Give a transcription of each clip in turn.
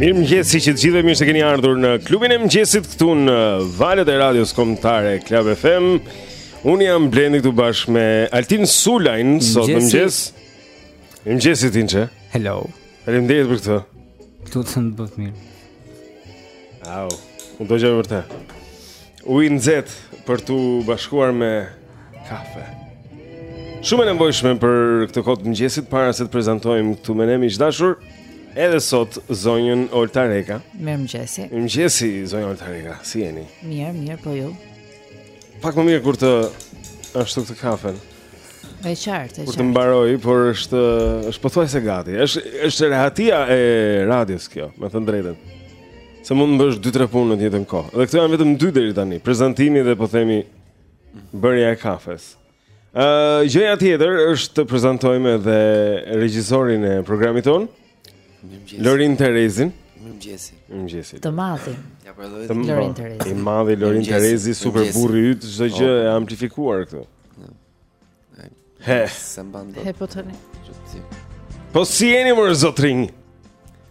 Mirë mëngjesi të gjithëve dhe mirë se keni ardhur në klubin e mëngjesit këtu në valët e radios kombëtare Club FM Unë jam Blendi këtu bashkë me Altin Sulajn sot në mëngjes Mirë mëngjesi ti në që Hello Halim dhejtë për këto Këtu të në bëtë mirë Au, unë do gjë për te Ujë të nxehtë për ta bashkuar me kafe Shumë e nevojshme për këto orët e mëngjesit para se të prezentojmë këtu me nemi qdashur Edhe sot zonjën Olta Reka. Mirëmëngjesi. Mirëmëngjesi zonja Olta Reka. Si jeni? Mirë, mirë po ju. Pak më mirë kur të ashtu këtë kafen. E qartë, e Kur të qartë. mbaroj, por është është pothuajse gati. Është është rehatia e radios kjo, me thënë të drejtën. Se mund të bësh 2-3 punë në të njëjtën kohë. Dhe këto janë vetëm dy deri tani, prezantimi dhe po themi bërja e kafes. Uh, gjëja tjetër është të prezantojmë edhe regjisorin e programit tonë, Lorin Terezin. Mirëmëngjesi. Mirëmëngjesi. Të madhin. Ja pra lloj Lorin Terezi. I madhi Lorin Terezi, super burri yt, çdo gjë e amplifikuar këtu. He. He po tani. Po si jeni mor zotërinj?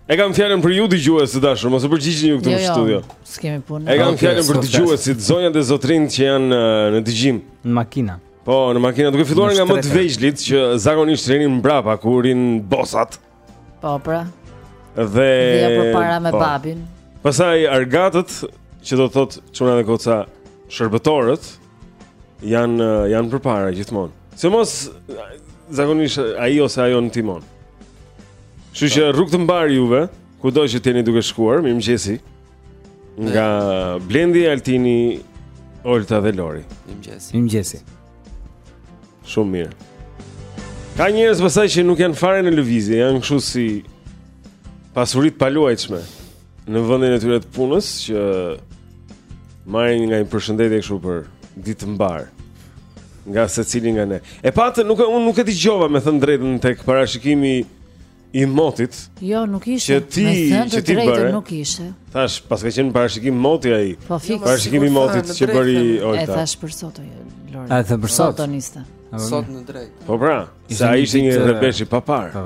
E kam fjalën për ju dëgjues të dashur, mos u përgjigjni ju këtu jo, në jo, studio. S'kemi punë. E kam fjalën për dëgjuesit, zonjat e zotërinjtë që janë në dëgjim në makina. Po, në makina duke filluar nga më të vegjlit që zakonisht rrinë mbrapa ku rrinë bosat. Po, pra. Dhe Dhe jo përpara me po. babin. Pastaj argatët që do të thotë çuna dhe goca shërbëtorët janë janë përpara gjithmonë. Sidomos zakonisht ai ose ajo në timon. Kështu që rrugë të mbarë juve, kudo që të jeni duke shkuar, mirëmëngjesi. Nga Blendi, Altini, Olta dhe Lori. Mirëmëngjesi. Mirëmëngjesi. Shumë mirë. Ka njerëz pastaj që nuk janë fare në lëvizje, janë kështu si pasuri të paluajtshme. në vendin e tyre të punës që marrin nga një përshëndetje kështu për ditë të mbarë nga secili nga ne. E patë nuk unë nuk e dëgjova me thënë të drejtën tek parashikimi i motit. Jo, nuk ishte. Që ti, që ti bëre. Nuk ishte. Të ketë pas ka qenë parashikim moti ai. Po fiks. Parashikim i motit që bëri Olta. E tha për sot ajo. A e the për sot? Sot ke të drejtë. Po pra, se ai ishte një rrebesh i paparë. Po.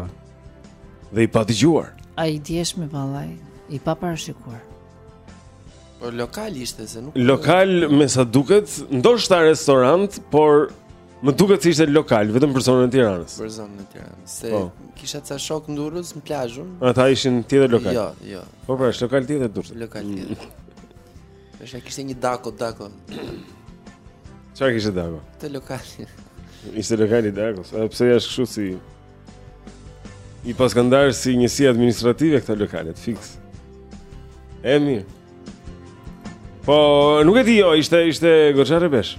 dhe i padëgjuar. Ai i djeshmi vallaj, i paparashikuar. Por lokal ishte se nuk Lokal me sa duket, ndoshta restorant, por më duket se ishte lokal vetëm për zonën e Tiranës. Për zonën e Tiranës. Se po. kisha ca shokë në Durrës në plazh unë. Ata ishin tjetër lokal. Jo, jo. Po pra, është lokal tjetër Durrës. Lokal mm. tjetër. Është kishte një dako, dako. Çfarë kishte dako? Te lokali. Ishte lokali dako, pse është kështu si I paskan ndarë si njësi administrative këto lokalet, fiks. E mirë. Po, nuk e di jo, ishte, ishte goxha rrebesh.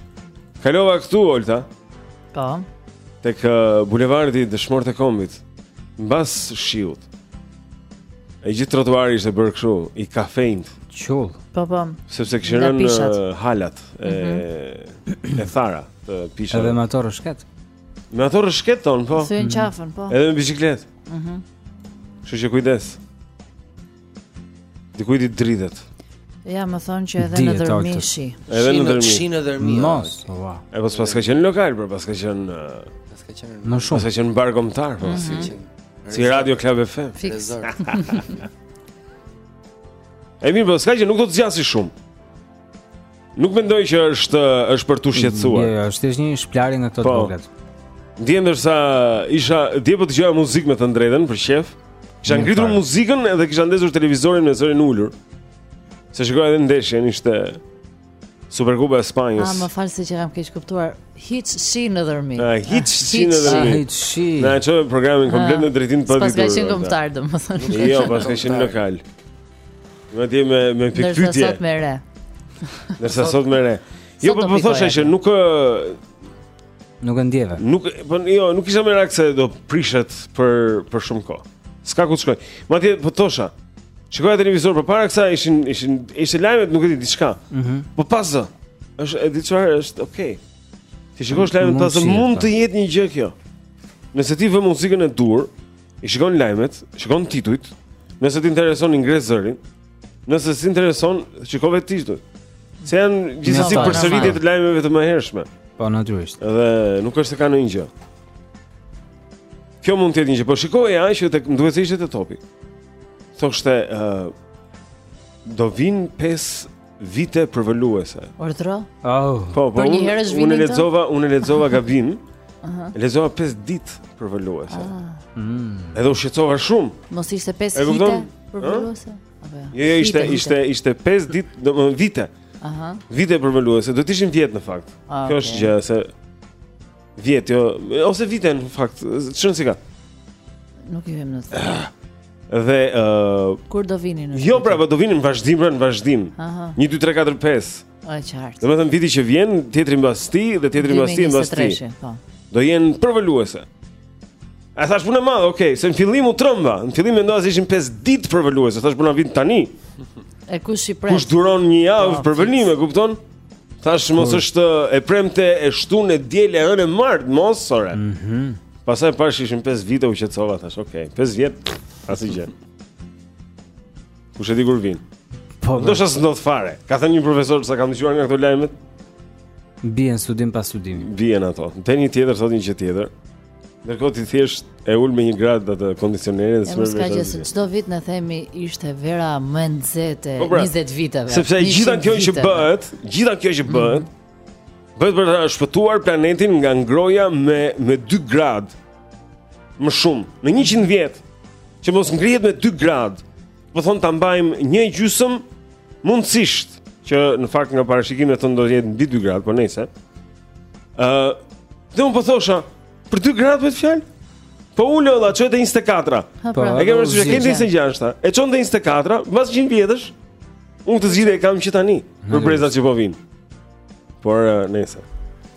Kalova këtu, Olta. Po. Tek uh, bulevardi dëshmorët e kombit. Mbas shiut. I gjithë trotuari ishte bërë kështu, i kafenjtë. Qull. Po, po. Sepse kishin rënë halat e, mm -hmm. e thara te pishat. Edhe me ato rëshket. Me ato rrëshqet, thonë, po Thyen qafën, po Edhe me biciklet uh mhm. -huh. Kështu që kujdes Dikujt i dridhet Ja, më thonë që edhe Dje, në Dhërmi shi Edhe në Dhërmi shi Shi në Dhërmi shi Mos, po, va E po s'paska qenë lokal, për po, paska qenë Paska qenë Në shumë Paska qenë bar kombëtar, po mhm. si Si Radio Klab FM Fiks E mirë, po s'ka gjë nuk do të zgjasi shumë Nuk mendoj që është është për t'u shqetësuar. Jo, jo, është thjesht një shpëlarje nga këto rrugët. Po. Dje ndërsa isha dhe po dëgjoja muzikë me të drejtën për qejf. Kisha ngritur muzikën edhe kisha ndezur televizorin me zërin e ulur. Se shikoja edhe ndeshjen ishte Superkupa e Spanjës. Ah, më fal se e kam keqkuptuar. Hiç shi në Dhërmi. Ah, hiç ah, shi në Dhërmi. Ah, hiç shi. Na çoi programin komplet ah, në drejtim të paditur. Paska qenë kombëtar, domethënë. Jo, paska qenë lokal. Në ti me, me pikëpyetje Ndërsa sot me re Ndërsa sot me re Jo, po po thoshe që nuk nuk e ndjeve. Nuk po jo, nuk kisha merak se do prishet për për shumë kohë. S'ka ku të shkoj. Madje po thosha. Shikoja televizor përpara kësaj ishin ishin ishte lajmet nuk e di diçka. Mhm. Mm po pa zë. Është e di çfarë është, okay. T'i shikosh lajmet pa zë mund të jetë një gjë kjo. Nëse ti vë muzikën e ndjek, I shikon lajmet, shikon titujt, nëse të intereson i ngre zërin, nëse s'të intereson, shiko veç titujt. Se janë gjithsesi Normal. përsëritje të lajmeve të mëhershme Po natyrisht. dhe nuk është se ka ndonjë gjë. Kjo mund të jetë një gjë, po shikoja që tek më duket se ishte te topi. Thoshte ë do vinë pesë Vite përvëluese. Urdhëro. Oh. Po, po. Unë e lexova, unë e lexova gabim. Aha. Uh Lexova 5 ditë përvëluese. Ah. Mm. Edhe u shqetësova shumë. Mos ishte 5 vite përvëluese. Apo. Jo, jo, ishte ishte ishte 5 ditë, domethënë vite. Aha. Vite përvëluese, duhet të ishin vjet në fakt. Ah, Kjo është gjë se Vjet jo, ose vite në fakt, ç'rëndësi ka. Nuk i vem në zë. Ah, dhe ë uh, kur do vini në? Jo, pra, po do vinin në vazhdim, pra në vazhdim. Aha. 1 2 3 4 5. E qartë. Domethënë viti që vjen, tjetri mbas tij dhe tjetri mbas tij mbas tij. Po. Do jenë përvëluese. A thashë punë e madhe, okay, se në fillim u trëmba. Në fillim mendova se ishin 5 ditë përvëluese, thashë po na vjen tani. E kush i pret? Kush duron një javë po, përvëlim, e kupton? Tash mos Por... është e premte, e shtun, e djel, e hënë, e martë, mos, ore. Mm -hmm. Pasaj pash ishim 5 vite u qëtësova, tash, okej, okay. 5 vjetë, asgjë. Kush e di kur vinë. Po, ndoshta s'ndodh fare. Ka thënë një profesor, sa kam dëgjuar nga këto lajmet? Bien studim pas studimi. Bien ato. Te një tjetër, thot një gjë tjetër. Ndërkohë ti thjesht e ul me një grad atë kondicionerin dhe s'merr vesh. Është se çdo vit na themi ishte vera më e nxehtë 20 po pra, viteve. Sepse gjithë kjo që bëhet, gjithë kjo që bëhet, mhm. bëhet për të shpëtuar planetin nga ngrohja me me 2 grad më shumë. Në 100 vjet që mos ngrihet me 2 grad, po thon ta mbajmë një e gjysmë mundësisht që në fakt nga parashikimet thon do të jetë mbi 2 grad, po nejse. Ë, uh, dhe un po thosha, për dy gradë bëhet fjalë? Po ule ore, çoje te 24-a. Po, po, e kemi rësishë, kemi 26-a. E çon te 24-a, mbas 100 vjetësh, unë të zgjidhur e kam që tani, për brezat që po vijnë. Por, nëse.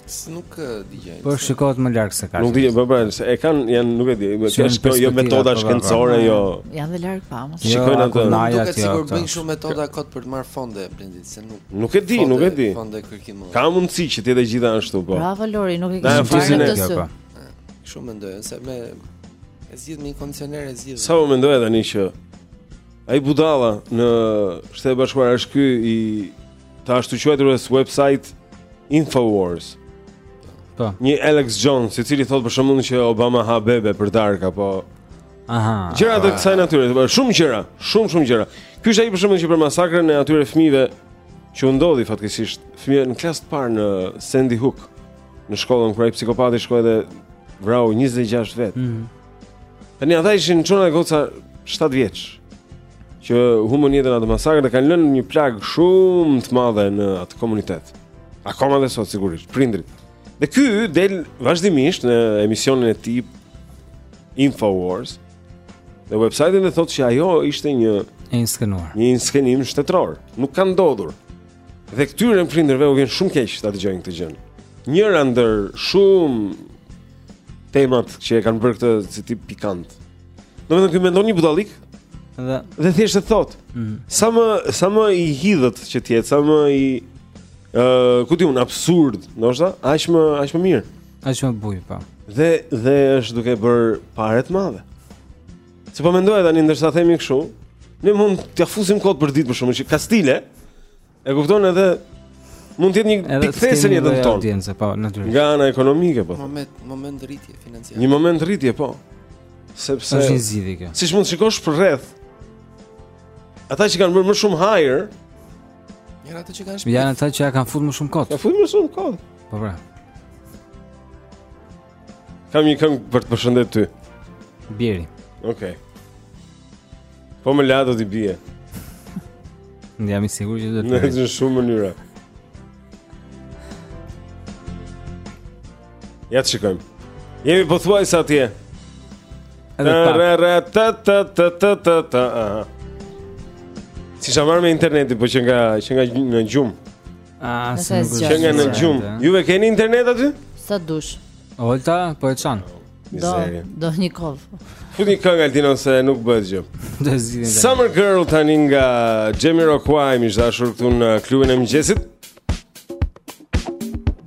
Së nuk digjajnë. Po, shikohet më larg se ka. Nuk digjajnë, po, po, se e kanë, janë, nuk e di, që është jo metoda po, po, shkencore, jo. Janë dhe largpamës. Shikojnë jo, atë. Duket sikur bëjnë shumë metoda kot për të marrë fonde, se nuk nuk e di, nuk e di. Ka mundësi që të jetë gjitha ashtu po. Bravo Lori, nuk e ke shpërfillë të sy. Shumë mendoj se me e zgjidh një kondicioner e zgjidh. Se po mendoja tani që ai budalla në Shtetet e Bashkuara është ky i të ashtuquajturës website Infowars. Po. Një Alex Jones, i cili thotë për shembull që Obama ha bebe për darkë apo Aha. Gjëra të kësaj natyre, të bëhet shumë gjëra, shumë shumë gjëra. Ky është ai për shembull që për masakrën e atyre fëmijëve që ndodhi fatkeqësisht, fëmijë në klasë të parë në Sandy Hook, në shkollën ku ai psikopati shkoi dhe vrau 26 vet. Mm -hmm. Tani ata ishin çuna e goca 7 vjeç që humbën jetën në atë masakrë dhe kanë lënë një plagë shumë të madhe në atë komunitet. Akoma dhe sot sigurisht, prindrit. Dhe ky del vazhdimisht në emisionin e tij InfoWars. Në website-in e thotë që ajo ishte një e inskenuar. Një inskenim shtetëror. Nuk ka ndodhur. Dhe këtyre prindërve u vjen shumë keq ta dëgjojnë këtë gjë. Njëra ndër shumë temat që e kanë bërë këtë si tip pikant. Do të thotë ky mendon një budallik? Dhe dhe thjesht e thot. Mm. Sa më sa më i hidhët që të jetë sa më i ë uh, ku ti un absurd, ndoshta, aq më aq më mirë. Aq më buj, po. Dhe dhe është duke bër pare të madhe. Se po mendoja tani ndërsa themi kështu, ne mund t'ia fusim kot për ditë për shembull kastile. E kupton edhe mund të jetë një pikë kthese në jetën tonë. Audiencë, po, natyrisht. Nga ana ekonomike, po. Moment, moment rritje financiare. Një moment rritje, po. Sepse është një zgjidhje kjo. Siç mund të shikosh përreth. Ata që kanë bërë më shumë hile, janë ata që kanë shpëtuar. Janë ata që ia kanë futur më shumë kot. Ia ka futur më shumë kot. Po pra. Kam një këngë për të përshëndet ty. Bjeri. Okej. Okay. Po më la do t'i bie. Jam i sigurt që do të përshëndet. Në shumë mënyra. Ja të shikojmë. Jemi pothuajse atje. Edhe pa. Ra ra ta ta ta ta ta ta. S'isha marrë me internetin, po që nga, që nga, nga në gjumë. Ah, se nuk është. Që nga në gjumë. Ju e keni internet aty? Sa dush. Olta, po e çan. Do, do një kovë. Fut një këngë Altin o se nuk bëhet gjë. Do zgjidhim. Summer Girl tani nga Jamiroquai, miq të dashur këtu në klubin e mëngjesit.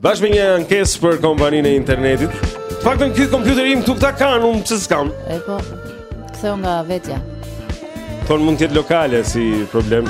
Bashkë me një ankesë për kompaninë e internetit. Fakti ky kompjuteri im këtu ta kanë, unë pse s'kam. E po. Ktheu nga vetja. Thonë mund të jetë lokale si problem.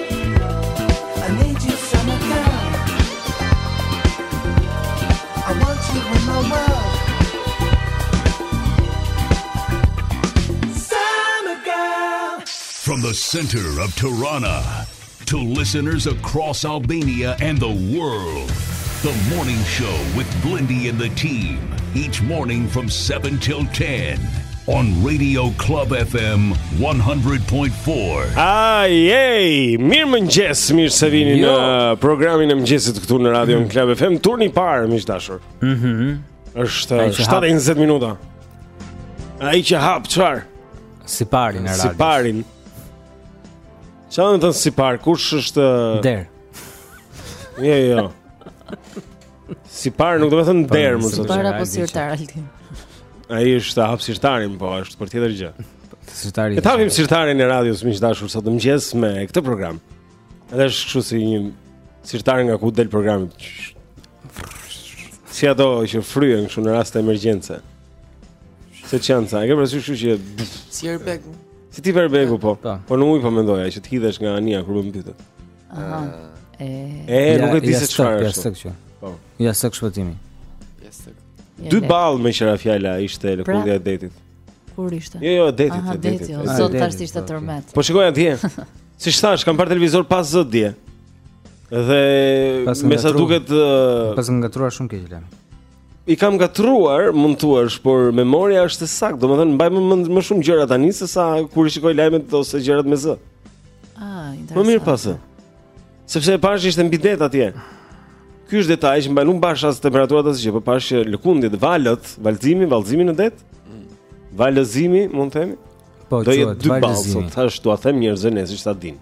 center of Tirana to listeners across Albania and the world. The morning show with Blindy and the team each morning from 7 till 10 on Radio Club FM 100.4. Ai, ai, mirëmëngjes, mirë se vini jo. në programin e mëngjesit këtu në Radio mm. Club FM. Turni i parë, miq të dashur. Mhm. Mm është 7:20 minuta. Ai që hap çfarë? Siparin e radios. Siparin. Çfarë do të thotë sipar? Kush është Derë. Jo, jo. Sipar, nuk do të thënë po, derë, më sot. Sipar apo sirtar Altin. Ai është hap sirtarin, po është për tjetër gjë. Sirtari. E ta hapim sirtarin e radios miq të dashur sot mëngjes me këtë program. Edhe është kështu si një sirtar nga ku del programi. Si ato që fryhen kështu në raste emergjence. Se çan sa, e ke parasysh kështu që si airbag-u. Si tip airbag-u po. po. Po në ujë po mendoja që të hidhesh nga anija kur mbytet. Aha. E, e nuk e di se çfarë është. Jastëk çë. Po. Jastëk shpëtimi. Jastëk. Dy ballë më që ra fjala ishte pra, lëkundja e detit. Kur ishte? Jo, jo, detit, Aha, detit. Jo, ah, Zot thashë ishte tërmet. Po shikoja atje. Siç thashë, kam parë televizor pa zë dje. Dhe me sa duket paskam ngatërruar shumë keq lajmet. I kam ngatërruar, mund thua, por memoria është e saktë. Domethënë mbaj mend më shumë gjëra tani se sa kur i shikoj lajmet ose gjërat me zë. Ah, interesant. Më mirë pa zë. Sepse e pashë ishte mbi det atje. Ky është detaj që mbaj nuk pashë as temperaturat asgjë, por pashë që lëkundjet, valët, valzimi, valzimi në det. Mm. Valëzimi, mund të themi. Po, do jetë dy ballë, thashë, do ua them njerëzve nesër që ta dinë.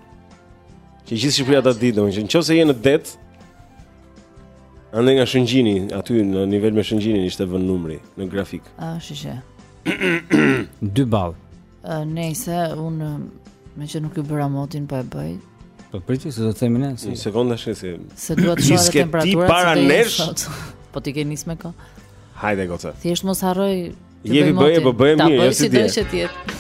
Që gjithë Shqipëria ta di, domethënë, nëse je në det, Andej nga Shëngjini, aty në nivel me Shëngjinin ishte vënë numri në grafik. Ah, shihe. Dy ball. Ë, nëse un meqë nuk e bëra motin po e bëj. Po prite se do të themi ne. Si. Një sekondë tash se. Se dua të shoh edhe temperaturën. Para nesh. Po ti ke nisur me kë? Hajde goca. Thjesht mos harroj. Jepi bëje, po bëje mirë, jo si ti. Ta bëj si do të jetë.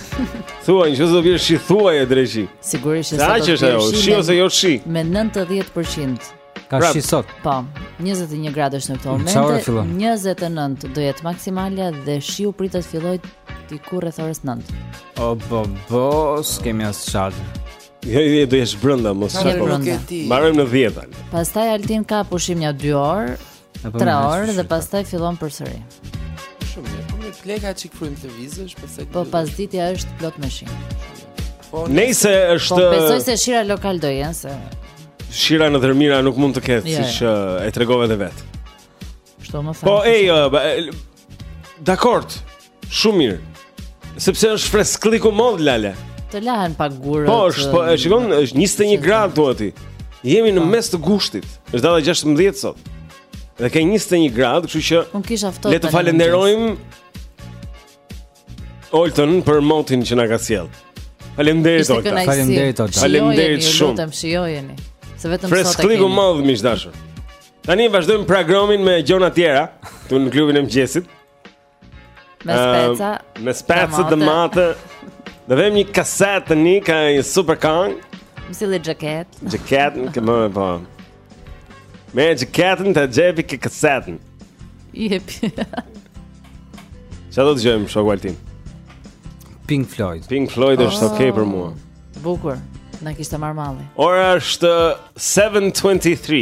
Thuaj, nëse do vjen shi thuaje drejt shi. Sigurisht se do të vjen. Se ç'është ajo, shi ose jo shi? Me 90%. Ka shi sot. Po, 21 gradë është në këto momente. Çfarë fillon? 29 do jetë maksimalja dhe shiu pritet të fillojë diku rreth orës 9. O bo bo, s'kemi as çadër. Jo, jo, do jesh brenda mos çfarë. Mbarojmë në 10 tani. Pastaj Altin ka pushim nja 2 orë. 3 orë dhe pastaj fillon përsëri. Shumë mirë. Po më plekaq çik frymë të vizësh, pastaj Po pasditja është plot me shi. Po nëse është Po besoj se shira lokale do jenë se Shira në Dhërmi ra nuk mund të ketë jo, siç jo. e tregove edhe vetë. Ç'do me thënë? Po ej, dakord. Shumë mirë. Sepse është fresk i madh lale. Të lahen pak gurët. Po, është, po, e shikon, është 21 gradë thua ti. Jemi në po. mes të gushtit. Është data 16 sot. Dhe ka 21 gradë, kështu që Unë kisha ftohtë. Le të falenderojmë Oltën për motin që na ka sjellë. Faleminderit Olta. Faleminderit Olta. Faleminderit shumë. Ju lutem shijojeni. Se vetëm sot e kemi. Fresk i madh miq të dashur. Tani vazhdojmë programin me gjëra tjera, këtu në klubin e mëngjesit. Me speca uh, Me speca domate Do vëmë një kasetë tani Ka një super këngë Më si dhe gjaket Gjaket në këmë me po Me e gjaket në xhep ke kasetën Jepi Ça do dëgjojmë shoku Altin? Pink Floyd Pink Floyd është oh, ok për mua Bukur Na kishte marrë malli Ora është 7.23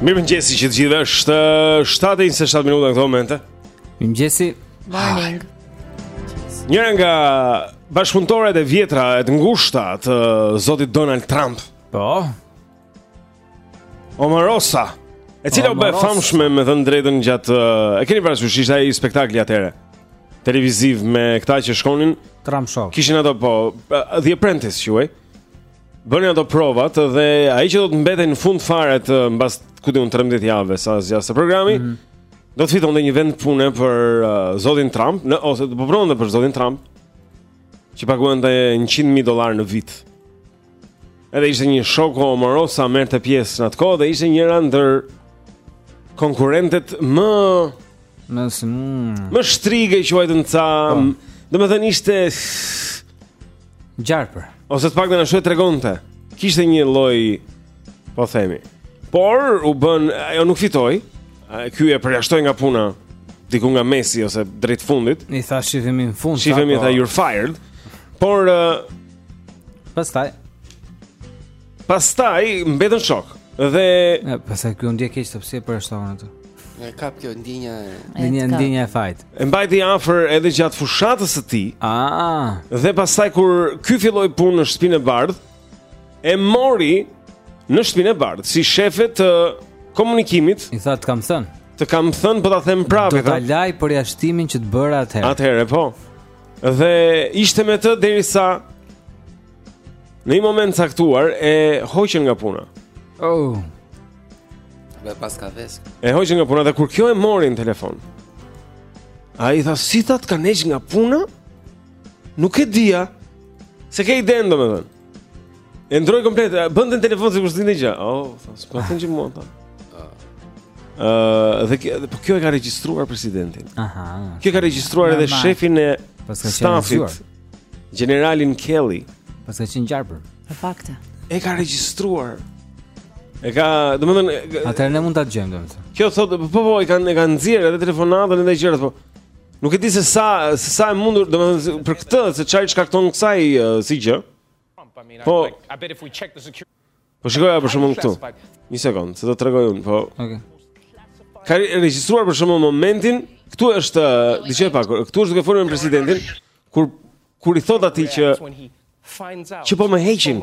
Mirëmëngjesi të gjithëve është 7.27 minuta në këto momente Mirëmëngjesi Morning Njëra nga bashkëpunëtoret e vjetra e të ngushta të zotit Donald Trump Po Omarosa. E cila u bë e famshme me thënë të drejtën gjatë uh, e keni parasysh ishte ai spektakli atëherë televiziv me këta që shkonin Trump Show. Kishin ato po uh, The Apprentice quhej. Bënin ato provat dhe ai që do të mbetej në fund fare të uh, mbas ku di un 13 javëve sa zgjaste programi. Mm -hmm. Do të fitonte një vend pune për uh, zotin Trump, në, ose do të punonte për zotin Trump që paguante 100.000 dollarë në vit. Edhe ishte një show ku Omarosa merrte pjesë në atë kohë dhe ishte njëra ndër konkurrentet më më mm. më shtrigë e quajtën ca. Po. Domethënë ishte gjarpër. Ose të paktën ashtu e tregonte. Kishte një lloj po themi. Por u bë ajo nuk fitoi. Ky e përjashtoi nga puna diku nga mesi ose drejt fundit. I tha shifemi në fund. Shifemi po. tha you're fired. Por Pastaj Pastaj mbetën shok. Dhe e, pastaj ky u ndje keq sepse e përjashtoi atë. E kap kjo ndjenja e ndjenja ndjenja e fajit. E mbajti afër edhe gjatë fushatës së tij. Ah. Dhe pastaj kur ky filloi punë në Shtëpinë e Bardhë, e mori në Shtëpinë e Bardhë si shefe të komunikimit. I tha të kam thën. Të kam thën, po ta them prapë. Do ta laj përjashtimin që të bëra atëherë. Atëherë po. Dhe ishte me të derisa Në një moment caktuar e hoqën nga puna Oh Dhe paska vesk E hoqën nga puna dhe kur kjo e mori në telefon Ai tha si tha të kanë heq nga puna Nuk e dija Se ke idenë domethënë E ndrroi komplet, bën në telefon sikur s'dinte gjë. Oh, s'po thonë që mua tha. Ëh, ah. dhe kjo, po kjo e ka regjistruar presidentin. Aha. Kjo ka regjistruar edhe shefin e stafit. Generalin Kelly. Paska qenë gjarpër. Në fakt. E ka regjistruar. E ka, domethënë, atëherë ne mund ta dëgjojmë domethënë. Kjo thotë, po po, po e kanë e kanë nxjerrë edhe telefonatën edhe gjërat, po. Nuk e di se sa se sa e mundur, domethënë për këtë se çfarë shkakton kësaj uh, si gjë. Po. Po shikoj për shembull këtu. Një sekond, se do të tregoj unë, po. Okej. Okay. Ka regjistruar për shembull momentin, këtu është diçka pak, këtu është duke folur me presidentin kur kur i thot atij që që po më heqin.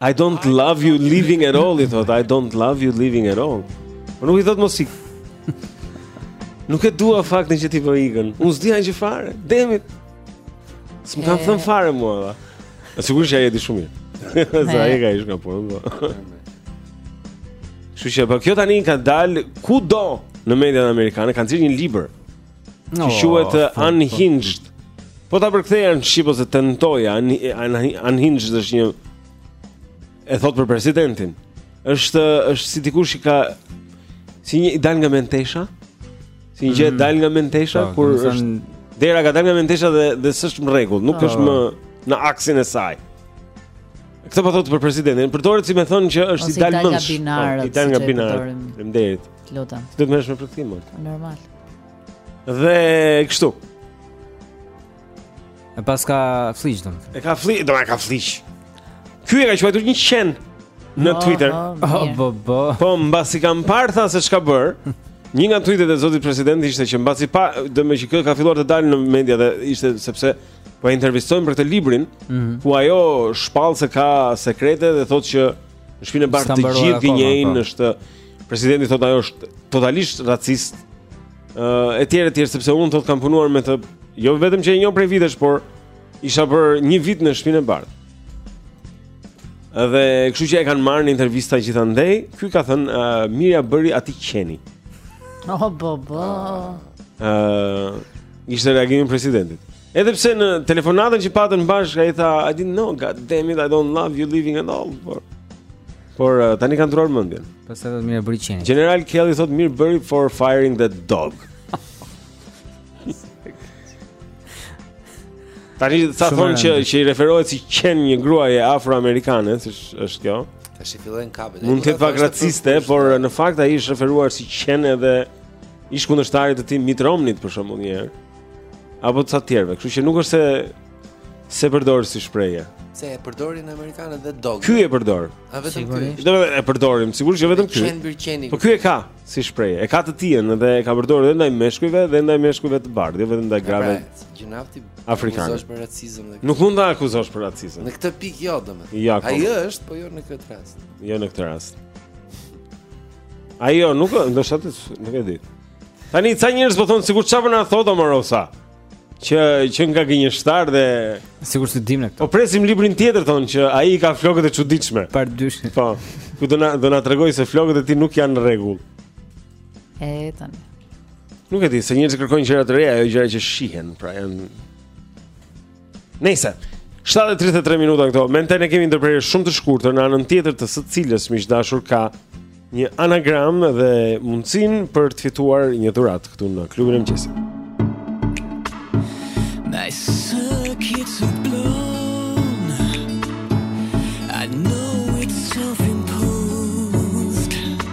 I don't love you leaving at all, i thot, I don't love you leaving at all. Por nuk i thot mos ik. Nuk e dua faktin që ti po ikën. Unë s'di asgjë fare. Damn it. S'më kanë thënë fare mua tha. Sigurisht që ai e di shumë mirë. Se ai e ka heq nga puna. Po. Kështu që po kjo tani ka dal kudo në mediat amerikane, ka nxjerrë një libër. Që quhet oh, eh, Unhinged. Po ta përkthej në shqip ose tentoj Unhinged është një e thot për presidentin. Është është si dikush që ka si një dal nga mentesha. Si një gjë mm. dal nga mentesha po, kur është dera ka dal nga mentesha dhe dhe s'është në rregull, nuk është më në aksin e saj. Këtë po thotë për presidentin, përdoret si me thënë që është i dalë mendsh. Po, I dalë nga binarët. Faleminderit. Lutem. Do të më ndihmosh me përkthim. Normal. Dhe kështu. E pas ka fliq do. E ka fliq, do e ka fliq. Ky e ka quajtur qen në Twitter. Po po po. Po mbasi kam parë tha se çka bër. Një nga tweetet e zotit president ishte që mbasi pa që kjo ka filluar të dalë në media dhe ishte sepse po e intervistojnë për këtë librin, mm -hmm. ku ajo shpall se ka sekrete dhe thotë që Në shpinë e bardhë të gjithë gënjejnë, po. është presidenti thotë ajo është totalisht racist. ë uh, etj etj sepse unë thotë kam punuar me të jo vetëm që e njoh prej vitesh, por isha për një vit në shpinë e bardhë. Dhe kështu që e kanë marrë në intervista gjithandej, ky ka thënë uh, mirë ia bëri atij qeni. Oh bo bo. Ëh, uh, ishte reagimi i presidentit. Edhe pse në telefonatën që patën bashkë ai tha I didn't know god damn it I don't love you leaving at all. Por por uh, tani ka ndërruar mendjen. Pastaj do të mirë bëri qenit. General Kelly thotë mirë bëri for firing that dog. Tani sa thon që që i referohet si qen një gruaje afroamerikane, si është kjo. Tash i fillojnë kapet. Mund të jetë pak raciste, por në fakt ai i është referuar si qen edhe ish kundërshtarit të tij Mitt Romney për shembull një herë. apo ca të tjerëve, kështu që nuk është se s'e përdor si shprehje. Se e përdorin amerikanët dhe dog. Ky e përdor. A vetëm ky. Do e përdorin, sigurisht që jo vetëm ky. Po ky e ka si shprehje. E ka të tijën dhe e ka përdorur edhe ndaj meshkujve dhe ndaj meshkujve të bardhë, jo vetëm ndaj pra, grave. Gjinafti afrikane. Akuzosh për racizëm dhe. Nuk mund ta akuzosh për racizëm. Në këtë pikë jo, domethënë. Ja, Ai është, po jo në këtë rast. Jo në këtë rast. Ai jo, nuk, ndoshta nuk e di. Tani ca njerëz po thonë sikur çfarë po na thotë Omarosa që qenka gënjeshtar dhe sikur s'i dimë këto. Po presim librin tjetër thonë që ai i ka flokët e çuditshme. Pa dyshim. Po. Ku do na do na tregojë se flokët e tij nuk janë në rregull. E tani. Nuk e di, se njerëzit kërkojnë gjëra të reja, jo gjëra që shihen, pra janë Nëse 7:33 minuta këto momente ne kemi ndërprerje shumë të shkurtër në anën tjetër të së cilës miq të dashur ka një anagram dhe mundësinë për të fituar një dhuratë këtu në klubin e mëngjesit. My circuits are blown I know it's self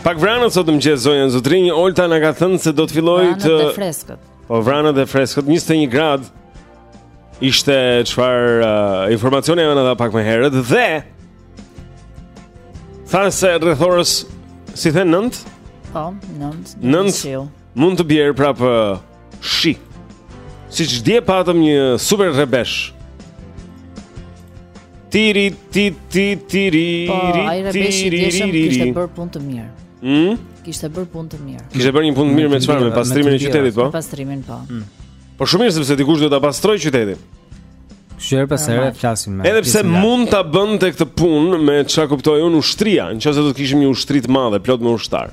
Pak vranët sot në mëngjes zonja zotërinj, Olta na ka thënë se do të fillojë të Vranët e freskët. Po vranët dhe freskët, 21 gradë ishte çfarë uh, informacioni që na dha pak më herët dhe tha se rreth orës si the 9? Po, 9. 9. Mund të bjerë prapë shi. Siç dje patëm një super rrebesh. Tiri ti ti tiri po, ai rrebeshi i djeshëm kishte bërë punë të mirë. Hm? Kishte bërë punë të mirë. Kishte bërë një punë të mirë me çfarë? Me pastrimin e qytetit, po? Pastrimin, po. Mm. Po shumë mirë sepse dikush duhet ta pastrojë qytetin. Që herë pas here flasim me. Edhe pse mund ta bënte këtë punë me çka kuptoj unë ushtria, nëse do të kishim një ushtri të madhe plot me ushtarë.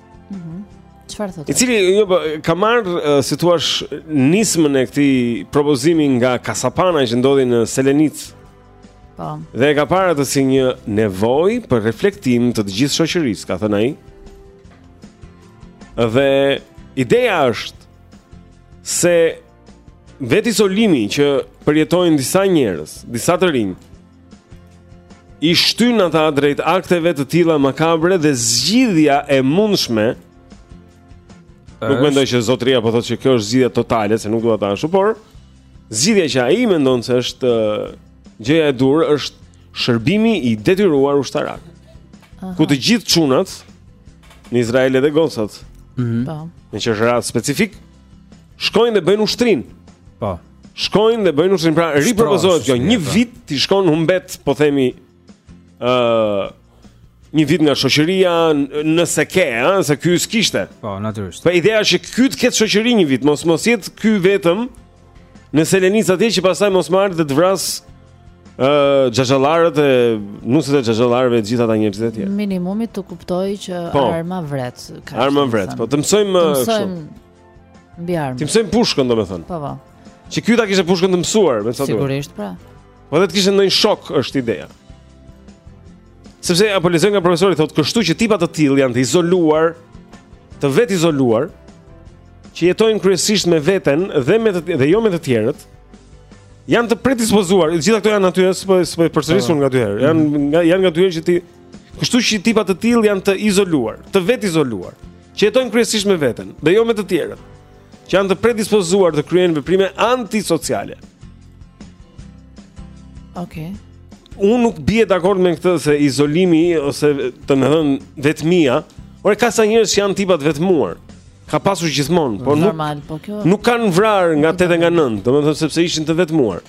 Mhm. Çfarë thotë? I cili jo po, ka marrë si të thuash nismën e këtij propozimi nga kasaphana që ndodhi në Selenicë. Po. Dhe e ka parë atë si një nevojë për reflektim të të gjithë shoqërisë, ka thënë ai. Dhe ideja është se vetizolimi që përjetojnë disa njerëz, disa të rinj, i shtyn ata drejt akteve të tilla makabre dhe zgjidhja e mundshme Nuk mendoj që zotëria po thotë që kjo është zgjidhja totale, se nuk dua ta ashtu, por zgjidhja që ai mendon se është gjëja e duhur është shërbimi i detyruar ushtarak. Aha. Ku të gjithë çunat në Izrael edhe gocat. Mhm. Po. Në ç'është rast specifik shkojnë dhe bëjnë ushtrinë. Po. Shkojnë dhe bëjnë ushtrinë, pra ripropozohet kjo. Një po. vit ti shkon humbet, po themi ë uh, një vit nga shoqëria nëse ke, ëh, nëse ky s'kishte. Po, natyrisht. Po ideja është që ky të ketë shoqëri një vit, mos mos jetë ky vetëm në Selenicë atje që pastaj mos marrë dhe të vrasë ë uh, xhaxhallarët e nuset e xhaxhallarëve të gjithë ata njerëzit e tjerë. Minimumi të kuptojë që po, arma vret. Arma vret. Po të mësojmë kështu. Mbi armë. T'i mësojnë pushkën, domethënë. Po, po. Që ky ta kishte pushkën të mësuar, me sa duket. Sigurisht, pra. Po edhe të kishte ndonjë shok është ideja. Sepse ja po lexoj nga profesori thotë kështu që tipa të tillë janë të izoluar, të vetizoluar, që jetojnë kryesisht me veten dhe me të dhe jo me të tjerët. Janë të predispozuar, të gjitha këto janë aty, se po se po përsëris po. nga dy herë. Janë mhm. nga janë nga dy herë që ti kështu që tipa të tillë janë të izoluar, të vet izoluar. që jetojnë kryesisht me veten dhe jo me të tjerët, që janë të predispozuar të kryejnë veprime antisociale. Okej. Okay. Unë nuk bie dakord me këtë se izolimi ose domethënë vetmia, ore ka sa njerëz që janë tipa të vetmuar. Ka pasur gjithmonë, por nuk normal, po kjo. Nuk kanë vrarë nga 8 e nga 9, domethënë sepse ishin të vetmuar.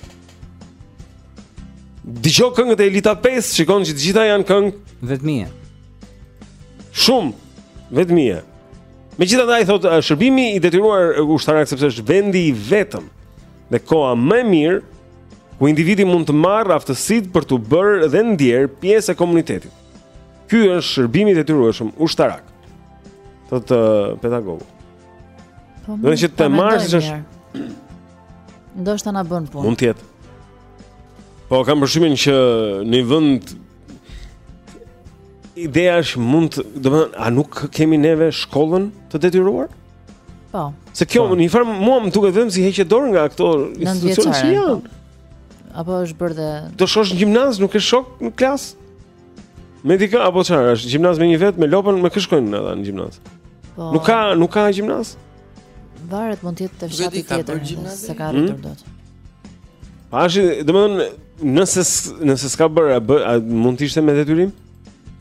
Dëgjo këngët e Elita 5, shikon që të gjitha janë këngë vetmie. Shumë vetmie. Megjithatë ai thotë shërbimi i detyruar ushtarak sepse është vendi i vetëm dhe koha më e mirë ku individi mund të marrë aftësitë për t'u bërë dhe ndjerë pjesë e komunitetit. Ky është shërbimi i detyrueshëm ushtarak. Thotë uh, pedagogu. Po, do të thotë të marrë siç është. Ndoshta na bën punë. Mund të jetë. Po kam përshtypjen që në një vend Ideja është mund të, domethënë a nuk kemi neve shkollën të detyruar? Po. Se kjo po. një farë mua më duket vetëm si heqje dorë nga këto institucione që janë. Po. Apo është bërë dhe Do shkosh në gjimnaz, nuk ke shok në klasë? Me dikë apo çfarë? Është gjimnaz me një vetë, me lopën, me kë shkojnë ata në gjimnaz? Po. Nuk ka, nuk ka gjimnaz. Varet mund të jetë te fshati tjetër, se ka rritur hmm? dot. Po shi, domethënë, nëse nëse s'ka bërë, mund të ishte me detyrim?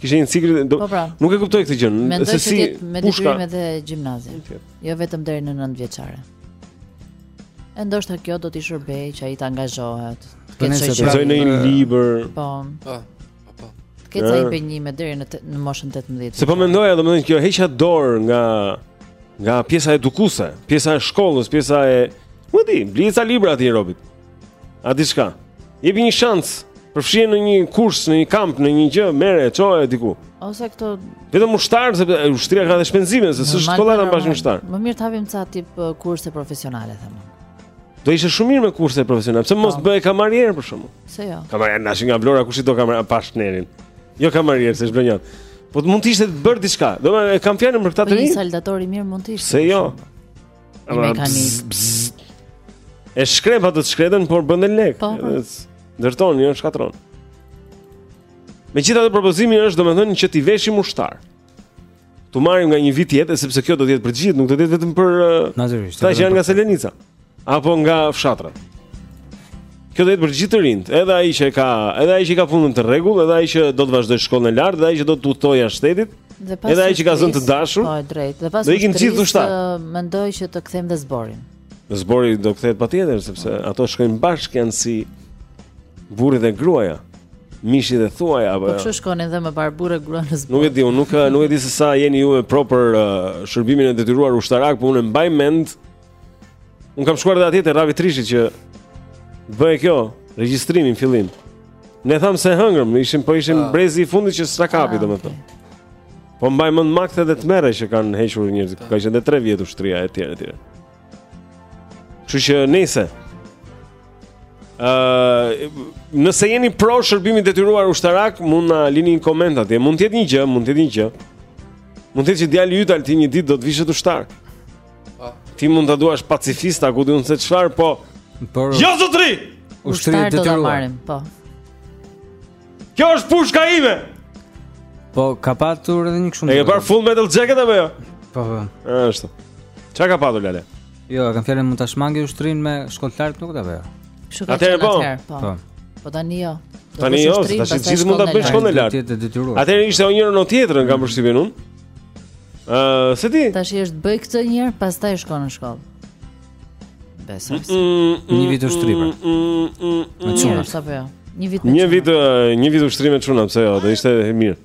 Kishte një cikël, do po, pra. nuk e kuptoj këtë gjë, se si me detyrim edhe gjimnazin. Jo vetëm deri në 9 vjeçare. E ndoshta kjo do t'i shërbente që ai të angazhohet. Të ketë çështje. Të hapë një libër. Po. Po. Apo. Të ketë impenjime deri në në moshën 18. Se po mendoja domethënë kjo heqja dorë nga nga pjesa edukuese, pjesa e shkollës, pjesa e Nuk di, bli ca libra atij robit. A diçka. Jepi një shans, përfshije në një kurs, në një kamp, në një gjë, merre, çoje diku. Ose këto vetëm ushtar sepse ushtria ka dhe shpenzime, se s'është kollaj ta mbash ushtar. Më mirë të hapim ca tip kurse profesionale them. Do ishte shumë mirë me kurse profesionale. Pse mos po. bëhej kamarier për shembull? Se jo. Kamarier nashi nga Vlora kush i do kamarier pa shtnerin. Jo kamarier, se ç'bën jot. Po mund të ishte të bënte diçka. Domethënë kam fjalën për këta të rinj. Po saldator i mirë mund të ishte. Se jo. Mekanik. E shkrep atë të shkretën, por bën dhe lek. Po, po. Ndërton, jo shkatron. Megjithatë propozimi është domethënë që t'i veshim ushtar. T'u marrim nga një vit të jetës sepse kjo do të jetë për të gjithë, nuk do të jetë vetëm për Natyrisht. Ata që janë nga Selenica apo nga fshatrat. Kjo do të jetë për gjithë të rinjtë, edhe ai që ka, edhe ai që ka punën në rregull, edhe ai që do të vazhdojë shkollën e lartë, edhe ai që do të udhtojë jashtë shtetit. Edhe ai që ka zënë të dashur. Po, drejt. Dhe pas. Do ikin gjithë ushtar. Mendoj që të kthejmë dhe zborin. Zbori do kthehet patjetër sepse mm. ato shkojnë bashkë janë si burri dhe gruaja. Mishi dhe thoi apo. Po se shkonin dhe më parë burrë grua në zbor. Nuk e di, unë nuk nuk e di se sa jeni ju me pro për uh, shërbimin e detyruar ushtarak, por unë mbaj mend. Unë kam shkuar dhe atje te 21-shi që bëhej kjo, regjistrimin fillim. Ne thamë s'e hëngrëm, ishim po ishim ah. brezi i fundit që s'na kapi ah, domethënë. Po mbaj mend makthe dhe tmerre që kanë hequr njerëzit, ka qenë edhe 3 vjet ushtria e tjera. Kështu që nëse ë uh, nëse jeni pro shërbimit të detyruar ushtarak, mund na lini një koment atje. Mund të jetë një gjë, mund të jetë një gjë. Mund të jetë që djali yt Altin një ditë do të vishet ushtar. Po. Ti mund ta duash pacifist a ku di unë se çfarë, po. Por Jo zotri! Ushtria e detyruar. Po. Kjo është pushka ime. Po ka patur edhe një kështu. E ke parë Full Metal Jacket apo jo? Po po. Është. Çka ka patur Lale? Jo, kam fjalën mund ta shmangë ushtrinë me shkollë të lartë nuk ta bëj. Jo? Atëherë po. po. Po. Po tani jo. Tani jo, tash gjithë mund ta bësh shkollën e lartë. Atëherë ishte o njërën o tjetrën, kam përshtypjen unë. Ëh, se ti. Tashi është bëj këtë një herë, pastaj shkon në shkollë. Besoj. Një vit ushtri me çuna. Mirë, apo jo? Një vit me çuna. Një vit, një vit ushtri me çuna, pse jo? Do ishte mirë.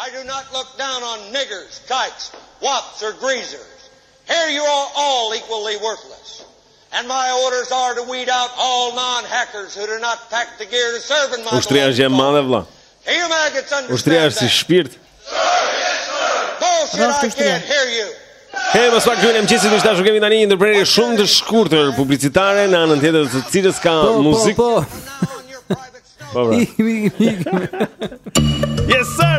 I do not look down on niggers, kikes, wops or greasers. Here you are all equally worthless. And my orders are to weed out all non-hackers who do not pack the gear to serve in my voice. Ushtria është gjë e madhe vëlla. Ushtria është si shpirt. Rroftë ushtria. Hey, mos pak gjunë mëngjesit miq të dashur kemi tani një ndërprerje shumë të shkurtër publicitare në anën tjetër të cilës ka po, po, muzikë. Po, po. Po, pra. Yes sir.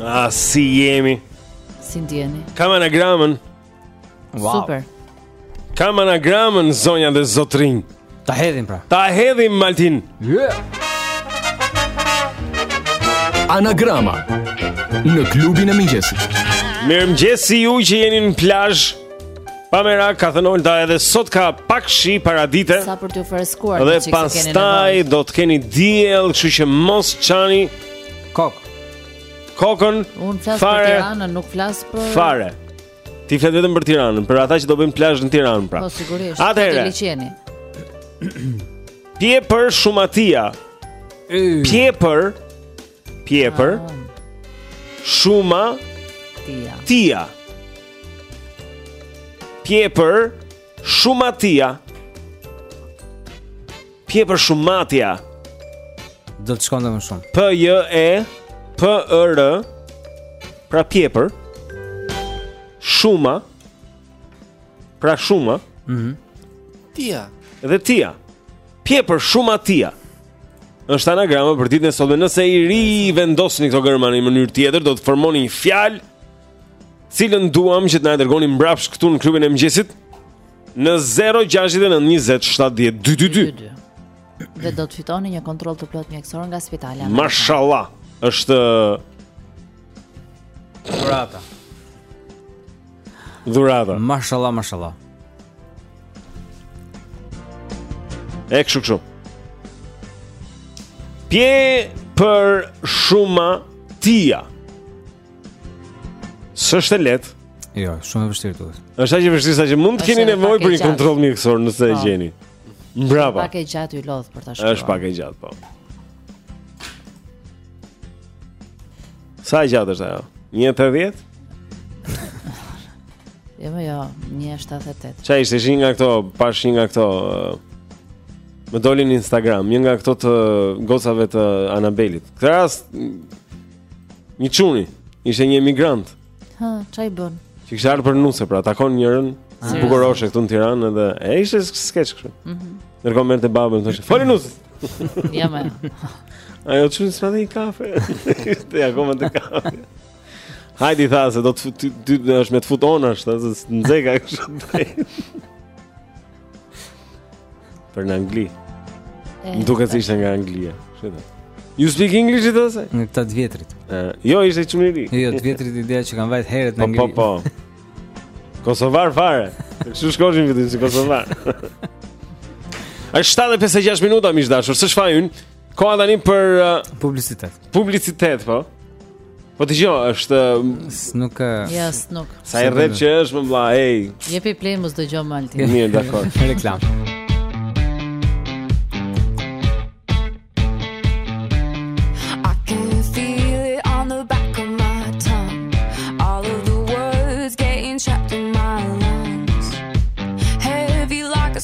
A, si jemi Si ndiheni Kam anagramën wow. Super Kam anagramën zonja dhe zotërinj Ta hedhim pra Ta hedhim Altin yeah. Anagrama Në klubin e mëngjesit. Mirëmëngjesi ju që jeni në plazh. Pa merak ka thënë Olta edhe sot ka pak shi paradite. Sa për t'u freskuar. Dhe pastaj do të keni diell, kështu që mos çani Kok. Kokën. Unë flas për Tiranën, nuk flas për Fare. Ti flet vetëm për Tiranën, për ata që do bëjnë plazh në Tiranë pra. Po sigurisht. Atëherë. Pjepër shumatia. Pjepër Pjepër ah. Shuma Tia Tia Pjepër Shumatia Pjepër shumë matja Do të shkonte më shumë P, J, E, P, E, R Pra pjepër Shuma Pra shuma mm -hmm. Tia Dhe tia Pjepër shuma tia është anagrama për ditën e sotme. Nëse i rivendosni këto gërma në mënyrë tjetër, do të formoni një fjalë të cilën duam që të na dërgoni mbrapsht këtu në klubin e mëngjesit. Në 069 20 70 222. Dhe do të fitoni një kontroll të plotë mjekësor nga spitali Amerikan. Mashallah, është dhurata. Dhurata. Mashallah, mashallah. E kshu kshu. Pje për shuma tia. S'është e lehtë. Jo, shumë e vështirë duhet. Është aq e vështirë sa që mund të keni nevojë për një kontroll mjekësor nëse e, po, gjeni. Bravo. Pak e gjatë i lodh për ta shkruar. Është pak e gjatë, po. Sa e gjatë është ajo? 1.80? Jo, më jo, 1.78 Ça ishte, ishte një nga këto, pashë një nga këto më doli në Instagram, një nga këto të gocave të Anabelit Këtë rast, Një çuni, ishte një emigrant. Hë, ça i bën? Që kishte ardhur për nuse, pra takon njërin, ah. si bukuroshe këtu në Tiranë dhe e ishte sketch kështu. Mhm. Ndërkohë merrte babën, thoshte, "Fali nus." Ja më. Ai u çu sa një kafe. Ishte ja goma të kafe. Hajdi tha se do të ty është me të fut onash, se nxeka kështu. Për në Angli. Më duket se ishte nga Anglia. Kështu. You speak English i tha? Nga këta të vjetrit. Uh, jo, ishte çun i ri. Jo, të vjetrit ideja që kanë vajtë herët në Angli. Po, po, po. Kosovar fare. Të kështu shkoshin këtë si Kosovar. Është 7.56 minuta, miq të dashur, së shfajun, Koha tani për uh, publicitet. Publicitet, po. Po dëgjo, është nuk e Ja, nuk. Sa i rreptë që është, më vlla, ej. Jepi play mos dëgjojë Malti. Mirë, dakord. Reklamë.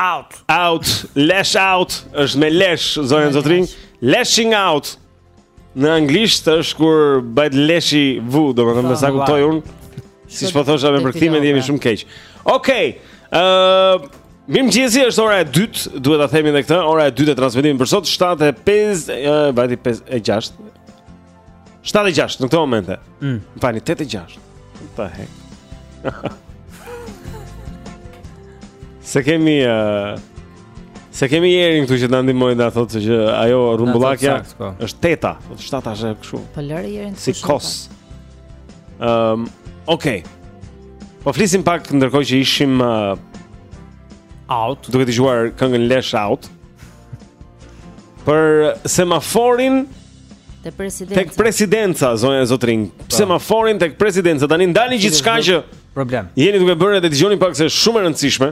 Out. Out, lash out, është me lesh zonja Zotrin. Lashing out. Në anglisht është kur bëhet lesh e li, domethënë me sa kuptoj unë. Siç po thosha me përkthimin jemi shumë keq. Okej. Ë uh, mirë, gjithsesi, është ora e dytë, duhet ta themi edhe këtë, ora e dytë e transmetimit për sot 7:05, vajti 5:06. 7:06 në këtë moment. Mm. Fare 8:06. Ta he. Se kemi uh, Se kemi jerin këtu që të ndihmojë dhe ta thotë se që ajo rrumbullakja po. është teta, po, e shtata është e këshu. Po lëre jerin të këshu. Si kos. Um, Okej. Okay. Po flisnim pak ndërkohë që ishim... Uh, out. Duke dëgjuar këngën lash out. Për semaforin... Te presidenca. Tek presidenca, zonja e zotrin. Po. Semaforin tek presidenca? Tani ndalni gjithçka që problem. Jeni duke bërë edhe dëgjoni pak se është shumë e rëndësishme.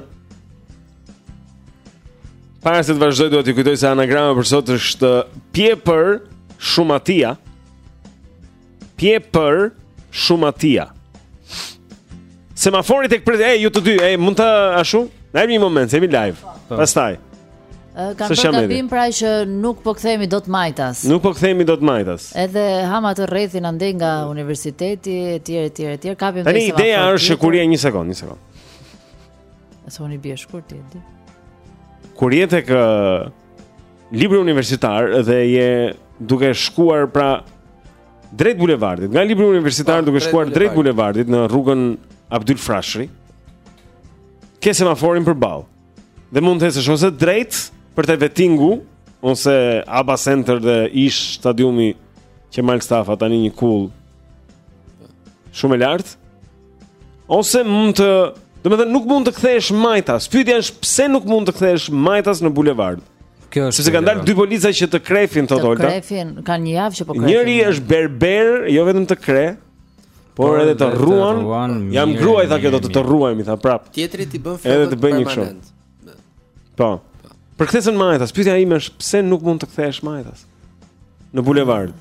Para se të vazhdoj duhet t'ju kujtoj se anagrama për sot është pjepër shumatia. Pjepër shumatia. Semafori tek presidenca, ju të dy, ej, mund ta ashtu? Ne jemi një moment, jemi live. Po. Pastaj. Kanë bërë gabim pra që nuk po kthehemi dot majtas. Nuk po kthehemi dot majtas. Edhe hama të rrethin andej nga universiteti etj etj etj. Kapim Tani ideja është që kur je një sekond, një sekond. Se unë i bie shkurt ti e di. Kur je tek uh, libri universitar dhe je duke shkuar pra drejt bulevardit, nga libri universitar pa, po, duke shkuar drejt bulevardit në rrugën Abdyl Frashëri. Ke semaforin përballë. Dhe mund të ecësh ose drejt për te Petingu ose Aba Center dhe ish stadiumi Qemal Stafa tani një kullë shumë e lartë. Ose mund të, domethënë nuk mund të kthehesh majtas. Pyetja është pse nuk mund të kthehesh majtas në bulevard? Kjo është. Sepse kanë dalë dy polica që të krefin Totolta. Të krefin, kanë një javë që po krefin. Njëri është berber, jo vetëm të kre, Por edhe të rruan, jam grua tha kjo do të të rruajmë tha prap. Tjetri ti bën fjalë edhe të bën një kështu. Po. Për kthesën majtas, pyetja ime është pse nuk mund të kthehesh majtas në bulevard?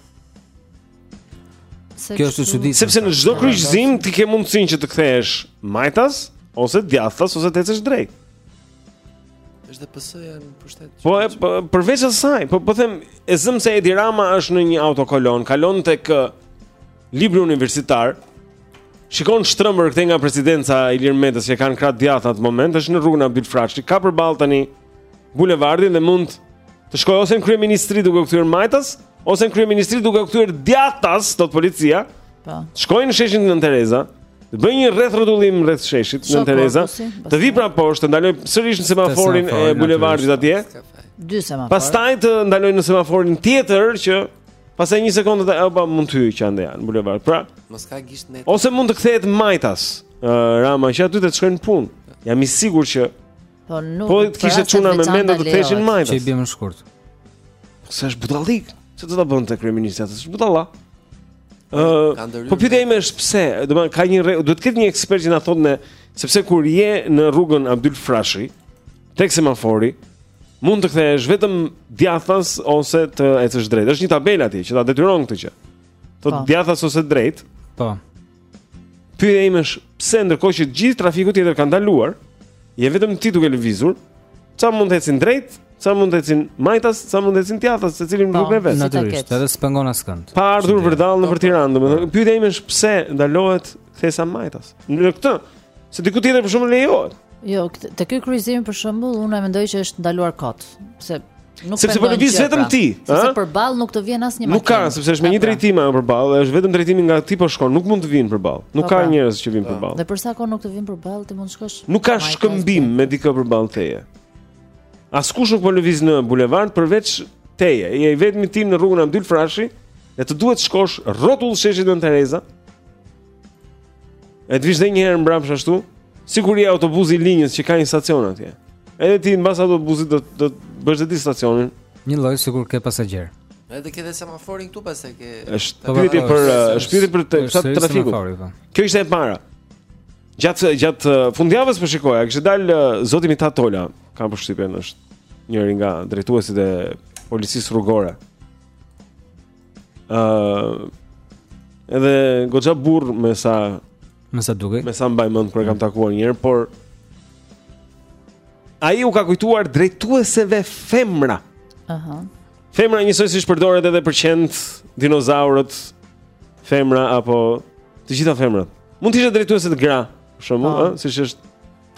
Kjo është e çuditshme. Sepse në çdo kryqëzim ti ke mundësinë që të kthehesh majtas ose djathtas ose të ecësh drejt. Është dhe PS-ja në pushtet. Po e po, përveç asaj, po po them, e zëmë se Edi Rama është në një autokolonë, kalon tek libri universitar. Shikon shtrëmbër këtej nga presidenca e Ilir Metës që e ka në krah të djathtë atë moment, është në rrugën Abdyl Frashëri, ka përballë tani bulevardin dhe mund të shkojë ose në kryeministri duke u kthyer majtas, ose në kryeministri duke u kthyer djathtas, thotë policia, Po. Shkojë në sheshin Nënë Tereza, të bëjë një rrethrrotullim rreth sheshit Nënë Tereza, të vijë prapë poshtë, të ndalojë sërish në semaforin e bulevardit atje. Dy semaforë. Pastaj të ndalojë në semaforin tjetër që pastaj një sekondë të apo mund të hyjë që andej në bulevard. Pra, mos ka gisht net. Ose mund të kthehet majtas. Uh, Rama që aty të shkojë në punë. Jam i sigurt që Po nuk. Po t'i thoshte çuna më mirë të kthehemi majtas. Se i bie më shkurt. Se është budallallëk. S'do ta bënte kryeministri atë, s'është budalla. Ë, po pyetja ime është pse, do të thonë ka një duhet të ketë një ekspert që na thotë ne, sepse kur je në rrugën Abdyl Frashëri, tek semafori, mund të kthehesh vetëm djathtas ose të ecësh drejt. Është një tabelë atje që ta detyron këtë gjë. Të po. djathtas ose drejt. Po. Pyetja ime është pse ndërkohë që gjithë trafiku tjetër ka ndaluar, je vetëm ti duke lëvizur, ca mund të ecin drejt, ca mund të ecin majtas, ca mund të ecin djathtas, secili në po, rrugën e vet. Natyrisht, edhe s'pengon askënd. Pa ardhur vërdall nëpër Tiranë, domethënë pyetja ime është pse ndalohet kthesa majtas. Në këtë Se diku tjetër për shembull lejohet. Jo, te ky kryqëzim për shembull, unë mendoj që është ndaluar kot, se nuk sepse po lëviz vetëm pra. ti, ëh? Sepse përballë nuk të vjen asnjë makinë. Nuk ka, sepse është me një pra. drejtim ajo përballë, është vetëm drejtimi nga ti po shkon, nuk mund të vijnë përballë. Nuk po, ka pra. njerëz që vijnë përballë. Dhe për sa kohë nuk të vijnë përballë, ti mund të shkosh. Nuk ka shkëmbim me dikë përballë teje. Askush nuk po lëviz në bulevard përveç teje. Je i vetmi ti në rrugën Abdyl Frashëri, e të duhet të shkosh rrotull sheshit Nënë Tereza. E të vish dhe njëherë mbrapsht ashtu sikur je autobuzi i linjës që ka një stacion atje Edhe ti mbas autobuzit do, do të bësh dhe ti stacionin Një lloj sikur ke pasagjer Edhe ke dhe semaforin këtu pastaj ke është po, pyetje po, për është pyetje për trafikun po. Kjo ishte e para Gjatë gjat, fundjavës për po shikoja Kishte dalë zoti Mitat Tola Kam përshtypjen është njëri nga drejtuesit e policisë rrugore Ëh uh, edhe goxha burr me sa me sa duket. Me sa mbaj mend kur e kam takuar një herë, por ai u ka kujtuar drejtueseve femra. Aha. Uh -huh. Femra njësoj siç përdoret edhe për qentë, dinozaurët, femra apo të gjitha femrat. Mund të ishte drejtueset gra, për shembull, po. ëh, siç është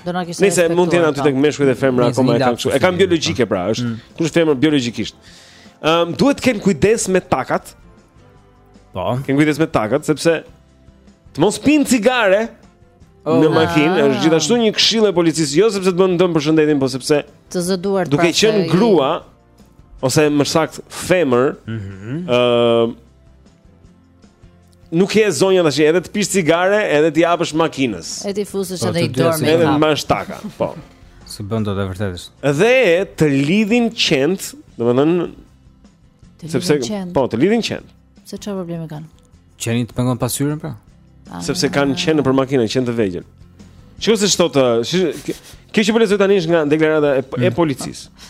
Do na kishte. Nëse mund të jenë aty tek meshkujt e femra akoma e kanë kështu. E kanë biologjike pra, është. Mm. Kush është femër biologjikisht? Ëm duhet të kenë kujdes me takat. Po. Kenë kujdes me takat sepse të mos pinë cigare oh, në makinë, ah. është gjithashtu një këshillë e policisë, jo sepse të bën dëm për shëndetin, po sepse të zë duart. Duke qenë grua ose më saktë femër, ëh, mm -hmm. uh, Nuk je e zonja tash, edhe të pish cigare, edhe t'i japësh makinës. E t'i fusësh po, edhe një dorë me. Edhe të mbash taka, po. S'i bën dot e vërtetës. Dhe të lidhin qentë, domethënë sepse po të lidhin qentë. Se çfarë problemi kanë? Qeni të pengon pasqyrën pra. Ah. Sepse kanë qen nëpër makina, qen të vegjël. Çfarë se çto të, kjo që po lexoj tani është nga deklarata e, e mm. policisë.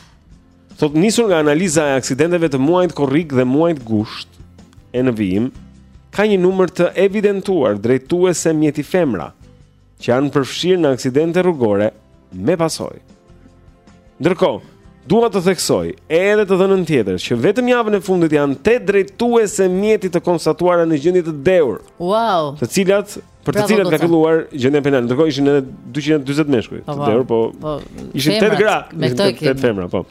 Thotë nisur nga analiza e aksidenteve të muajit korrik dhe muajit gusht e në vijim, ka një numër të evidentuar drejtuese mjeti femra që janë përfshirë në aksidente rrugore me pasojë. Ndërkohë, dua të theksoj edhe të dhënën tjetër që vetëm javën e fundit janë tetë drejtuese mjeti të konstatuara në gjendje të dehur. Wow. Të cilat Për të cilat ka filluar gjendja penale. Ndërkohë ishin edhe 240 meshkuj. Po, po. po, po ishin tetë gra, tetë femra, po.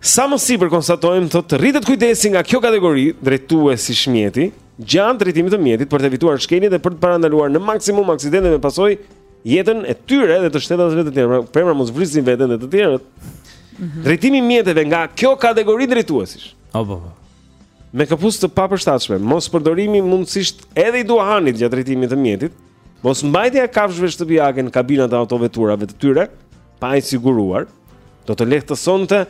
Sa më sipër konstatojmë thotë rritet kujdesi nga kjo kategori drejtuesish mjeti gjatë drejtimit të mjetit për të evituar shkeljet dhe për të parandaluar në maksimum aksidentet me pasojë jetën e tyre dhe të shtetasve të tjerë. Pra, femra mos vrisin veten dhe të tjerët. Mm -hmm. Drejtimi i mjeteve nga kjo kategori drejtuesish. Po po. Me këpustë të papërshtatshme, mospërdorimi mundësisht edhe i duhanit gjatë drejtimit të mjetit, mosmbajtja e kafshëve shtëpiake në kabinat e autoveturave të tyre, pa i siguruar, do të lehtësonte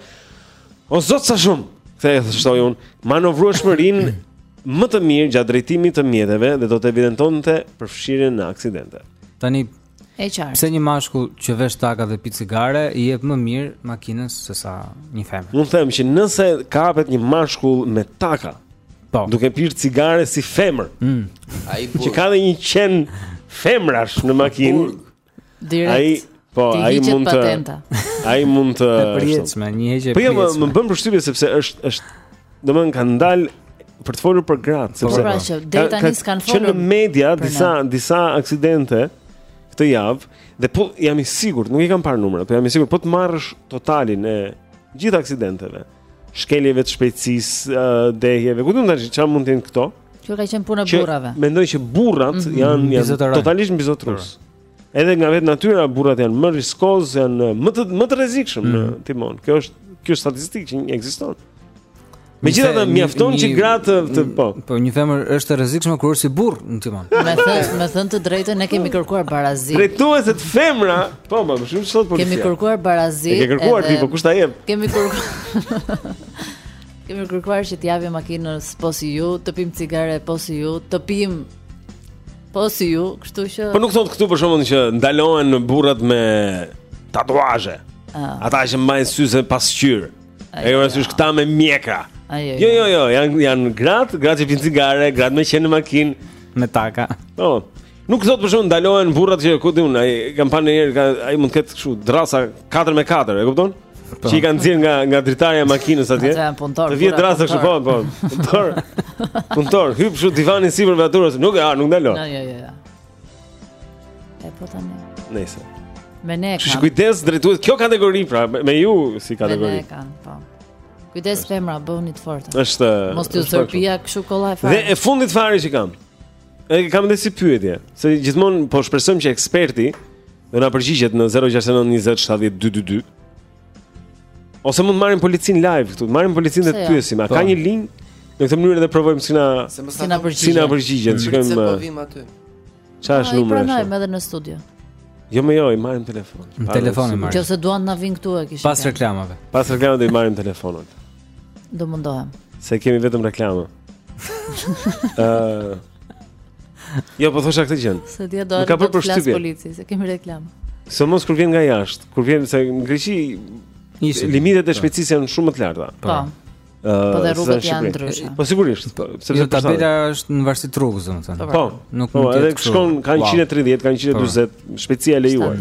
o zot sa shumë, këtë e shtoj unë, manovrueshmërinë më të mirë gjatë drejtimit të mjeteve dhe do të evidentonte përfshirjen në aksidente. Tani E qartë. Pse një mashkull që vesh taka dhe pi cigare i jep më mirë makinës sesa një femër? Unë them që nëse kapet një mashkull me taka, po, duke pirë cigare si femër. Mm. Ai po. Që ka dhe një qen femrash në makinë. Direkt. Ai po, ai mund të Ai mund të përjetshme, një heqje. Po jo, më bën përshtypje sepse është është Domethënë kanë dalë për të folur për gratë, sepse pra, që deri tani s'kanë folur. Që në media disa ne. disa aksidente këtë javë dhe po jam i sigurt, nuk i kam parë numrat, po jam i sigurt po të marrësh totalin e gjithë aksidenteve, shkeljeve të shpejtësisë, dehjeve, ku do të ndash çfarë mund të jenë këto? Që ka qenë puna burrave. Mendoj që burrat mm -hmm. janë janë totalisht mbizotërues. Edhe nga vetë natyra burrat janë më riskoz, janë më të më të rrezikshëm mm. në mhm. timon. Kjo është kjo statistikë që ekziston. Megjithatë mjafton që gratë të po. Po një femër është e rrezikshme kur është si burrë në timon. Me thënë, me thënë të drejtën ne kemi kërkuar barazi. Drejtueset femra, po më shumë sot policia. Kemi kërkuar barazi. Kemi kërkuar ti, po kush ta jep? Kemi kërkuar. Kemi kërkuar që të japim makinës po si ju, të pimë cigare po si ju, të pimë Po si ju, kështu që Po nuk thotë këtu për shembull që ndalohen burrat me tatuazhe. Ah. Ata që mbajnë syze pasqyrë. Ai ora sysh këta me mjekra. Ai. Jo, jo, jo, janë janë gratë, gratë që pinë cigare, gratë me qen në makinë, me taka. Po. Nuk thotë për shembull ndalohen burrat që ku di unë, ai kam pa një herë, ai mund të ketë kështu dërrasa 4 me 4, e kupton? Po. Që i ka nxjerrë nga nga dritarja e makinës atje? Të vjet dërrasa kështu po, po. Punëtor. Punëtor, hyp kështu divanin sipër veturës, nuk e ha, nuk ndalon. Jo, jo, jo. E po tani. Nëse. Me ne ka. Kujdes drejtues, kjo kategori pra, me ju si kategori. Me ne ka, po. Kujdes femra, bëhuni të forta. Është. Mos ju zërpia kështu kollaj fare. Dhe e fundit fare që kam. E kam dhe si pyetje, se gjithmonë po shpresojmë që eksperti do na përgjigjet në 069 20 70 222. Ose mund të marrim policin live këtu, marrim policin dhe të pyesim, a ka një linjë? Në këtë mënyrë edhe provojmë si na si na përgjigjen. Si na përgjigjen, shikojmë. Po uh, vim aty. Çfarë është numri? Ne pranojmë edhe në studio. Jo më jo, i marrim në telefon. Në telefon i marrim. Nëse duan të na vinë këtu e kishim. Pas reklamave. Pas reklamave do i marrim në telefon. Do mundohem. Se kemi vetëm reklama. Ëh. Jo, po thosha këtë gjë. S'e di a do të flas polici, se kemi reklama. Se mos kur vjen nga jashtë, kur vjen se në Greqi, limitet e shpejtësisë janë shumë më të larta. Po. po. Po dhe rrugët janë ndryshe. Po sigurisht, po, sepse jo, tabela është në varësi të rrugës, domethënë. Po. Nuk mund të. Po, edhe shkon kanë 130, kanë 140, shpejtësia e lejuar.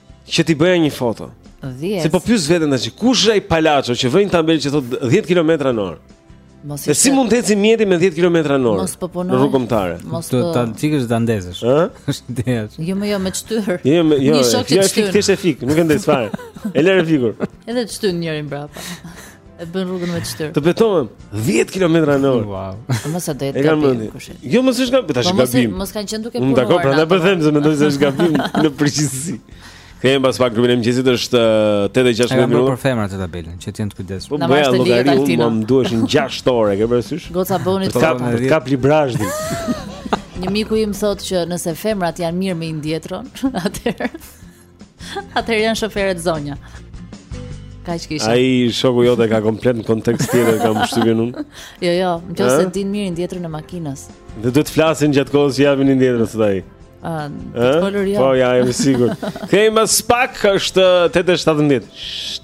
që t'i bëja një foto. 10. Se po pyes veten tash, kush është ai palaço që vë një tabelë që thotë 10 kilometra në orë? Mos i. Si mund të ecë mjeti me 10 kilometra në orë? Mos po punon. Rrugë kombëtare. Mos po. Ta fikësh ta ndezësh. Ë? Është desh. Jo më jo me shtyrë. Jo më jo. Një shok e shtyn. Ti e fik, nuk e ndez fare. E lë fikur. Edhe të shtyn njëri mbrapa. E bën rrugën me shtyrë. Të betohem 10 kilometra në orë. Wow. Mos sa do të gabim kush. Jo, mos është gabim, tash po gabim. Mos kanë qenë duke punuar. Unë dakord, prandaj po them se mendoj se është gabim në përgjithësi. Kemi pas pak klubin e mëngjesit është 8:06 uh, minuta. Për femrat atë tabelën, që të jenë të kujdesshëm. Po bëja llogari, unë më duheshin 6 orë, ke parasysh? Goca bëni të kap, të kap Librazhdin. Një miku im thotë që nëse femrat janë mirë me indietron, atëherë Atëherë janë shofere të zonja. Kaq kisha. Ai shoku jot e ka komplet në kontekst tjetër kam përshtypjen unë. Jo, jo, nëse dinë mirë indietron e makinës. Dhe duhet të flasin gjatë kohës që japin indietron thotë ai. Ëh, uh, uh, po ja, jam i sigurt. Kthehemi pas pak, është 8:17.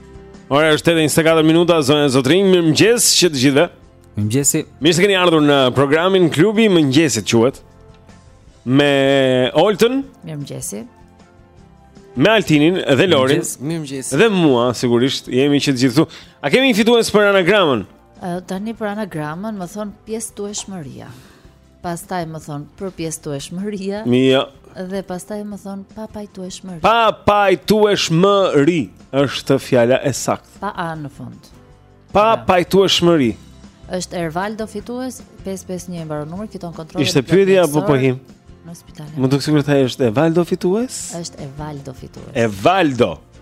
Ora është 8:24 minuta, zonja zotërinj, mirëmëngjes që të gjithëve. Mirëmëngjesi. Mirë se keni ardhur në programin Klubi i Mëngjesit quhet. Me Oltën. Mirëmëngjesi. Me Altinin dhe Lorin. Mirëmëngjesi. Dhe mua sigurisht jemi që të gjithë këtu. A kemi një fitues për anagramën? Uh, tani për anagramën më thonë pjesëtueshmëria. Pastaj më thonë përpjesëtueshmëria. Mia. Dhe pastaj më thonë papajtueshmëri. Papajtueshmëri është fjala e saktë. Pa a në fund. Papajtueshmëri. Është Evaldo fitues 551 i mbaron numri, fiton kontrollin. Ishte pyetja apo pohim? Në spital. Më duk sikur tha është Evaldo fitues? Është Evaldo fitues. Evaldo.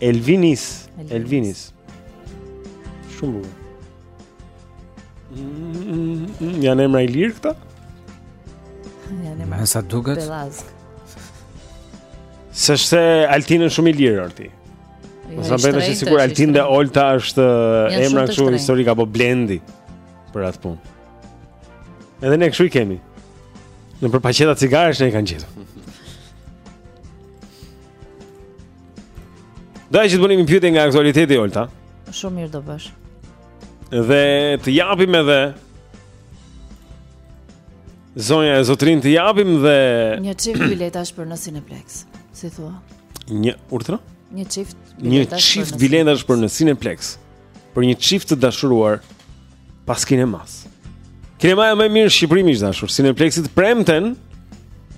Elvinis, Elvinis. Shumë bukur. Mm, Janë emra ilirë këta? Janë emra. Sa duket? Belazg. Se është Altini shumë ilir, Olti. Jo, Mos na bëni se sikur Altin dhe Olta është emra kështu historikë apo Blendi për atë punë. Edhe ne kështu i kemi. Nëpër paketa cigaresh na i kanë gjetur. Doja që të bënim një pyetje nga aktualiteti, Olta. Shumë mirë do bësh. Dhe të japim edhe Zonja e zotërinj të japim dhe Një çift biletash për në Cineplex Si thua? Një, urtëra? Një çift biletash, një çift biletash për në Cineplex Për një çift të dashuruar pas kinemas. Kinemaja më e mirë në Shqipëri miq të dashur, Cineplex. Të premten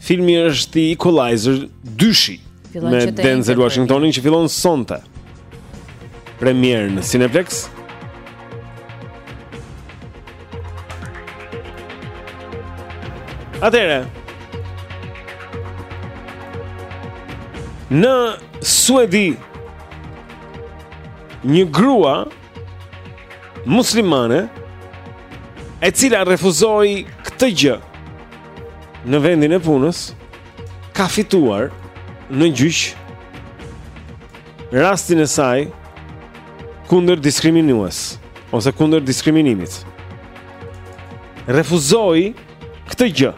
filmi është The Equalizer 2-shi me Denzel Washingtonin që fillon sonte. Premierë në Cineplex. Atëherë. Në Suedi një grua muslimane e cila refuzoi këtë gjë në vendin e punës ka fituar në gjyq rastin e saj kundër diskriminuesve ose kundër diskriminimit refuzoi këtë gjë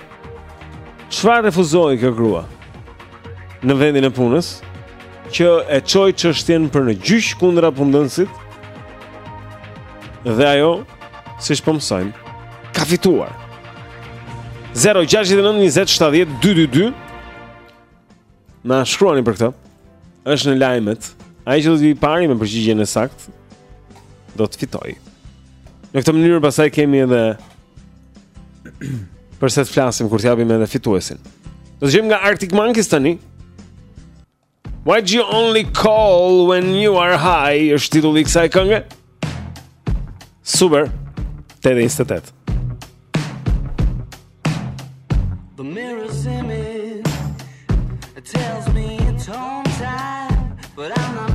çfarë refuzoi kjo grua në vendin e punës që e çoi çështjen për në gjyq kundra punëdhënësit. Dhe ajo, siç po mësojmë, ka fituar. 0692070222 Na shkruani për këtë. Është në lajmet. Ai që do të vijë i pari me përgjigjen e saktë do të fitojë. Në këtë mënyrë pastaj kemi edhe Përse të flasim kur të japim edhe fituesin Do të dëgjojmë nga Arctic Monkeys tani Why do you only call when you are high është titulli i kësaj kënge Super 828 The mirror's image It tells me it's home time But I'm not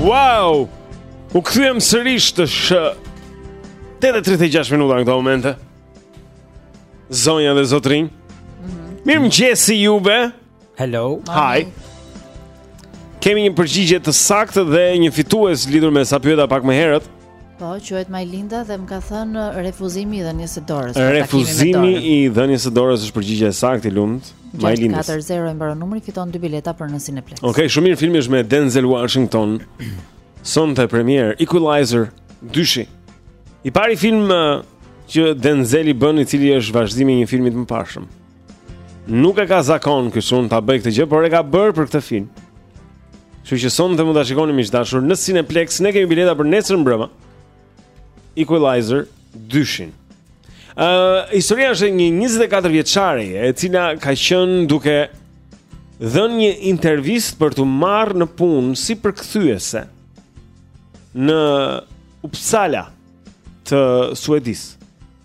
Wow! U kthyem sërish, është 8.36 minuta në këto momente Zonja dhe zotërinj mm -hmm. Mirëmëngjesi juve Hello Hi Kemi një përgjigje të saktë dhe një fitues lidur me sa pyeta pak më herët Po, quhet Majlinda dhe më ka thënë refuzimi i dhënies së dorës. Refuzimi i dhënies së dorës është përgjigja e saktë, i lumtë. Majlinda 40 e mbaron numri, fiton dy bileta për në Cineplex. Okej, okay, shumë mirë filmi është me Denzel Washington. Sonte premierë Equalizer 2. I pari film që Denzeli bën, i cili është vazhdimi i një filmi të mëparshëm. Nuk e ka zakon ky çun ta bëjë këtë gjë, por e ka bërë për këtë film. Kështu që sonte mund ta shikoni miq të dashur në Cineplex, ne kemi bileta për nesër mbrëma. Equalizer 2. Ë, uh, historia është e një 24 vjeçareje e cila ka qenë duke dhënë një intervistë për t'u marrë në punë si përkthyese në Uppsala të Suedisë.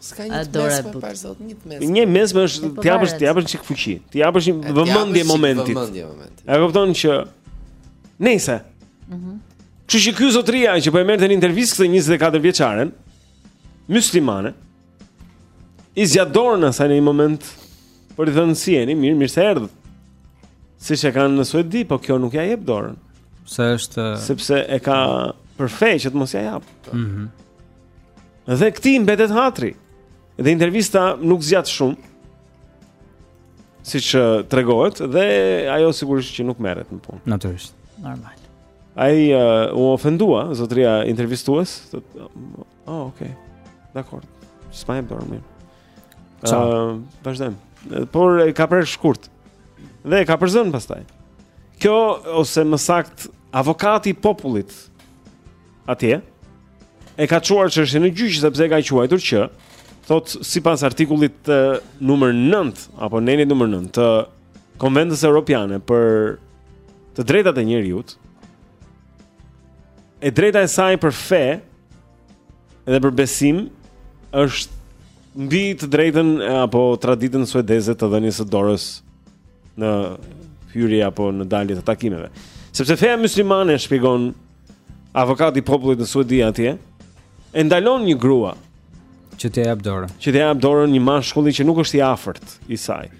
S'ka një të mesme për zot, një të mesme. Një mesme është po t'i japësh, t'i japësh çik fuqi. T'i japësh vëmendje momentit. Vëmendje momentit. E kupton që nëse. Mhm. Që që ky zotëria që po e merrte në intervistë këtë 24 vjeçaren myslimane i zgjat dorën asaj në një moment për t'i thënë si jeni, mirë, mirë se erdhe siç e kanë në Suedi, po kjo nuk ia jep dorën Se është Sepse e ka për fe që të mos ia japë mm -hmm. Dhe këtij i mbetet hatri. Dhe intervista nuk zgjat shumë. Siç tregohet dhe ajo sigurisht që nuk merret në punë. Natyrisht, normal. Ai uh, u ofendua zotëria intervistues. Oh, okay. Dakord. S'ma e bërë mirë. Ëh, uh, vazhdojmë. Por e ka prerë shkurt. Dhe e ka përzënë pastaj. Kjo ose më saktë avokati i popullit atje e ka çuar çështjen në gjyq sepse e ka quajtur që thotë sipas artikullit numër 9 apo nenit numër 9 të Konventës Europiane për të drejtat e njeriut e drejta e saj për fe dhe për besim është mbi të drejtën apo traditën suedeze të dhënies së dorës në hyrje apo në dalje të takimeve. Sepse feja myslimane shpjegon avokati i popullit në Suedi atje e ndalon një grua që t'ia japë dorën. Që t'ia japë dorën një mashkulli që nuk është i afërt i saj.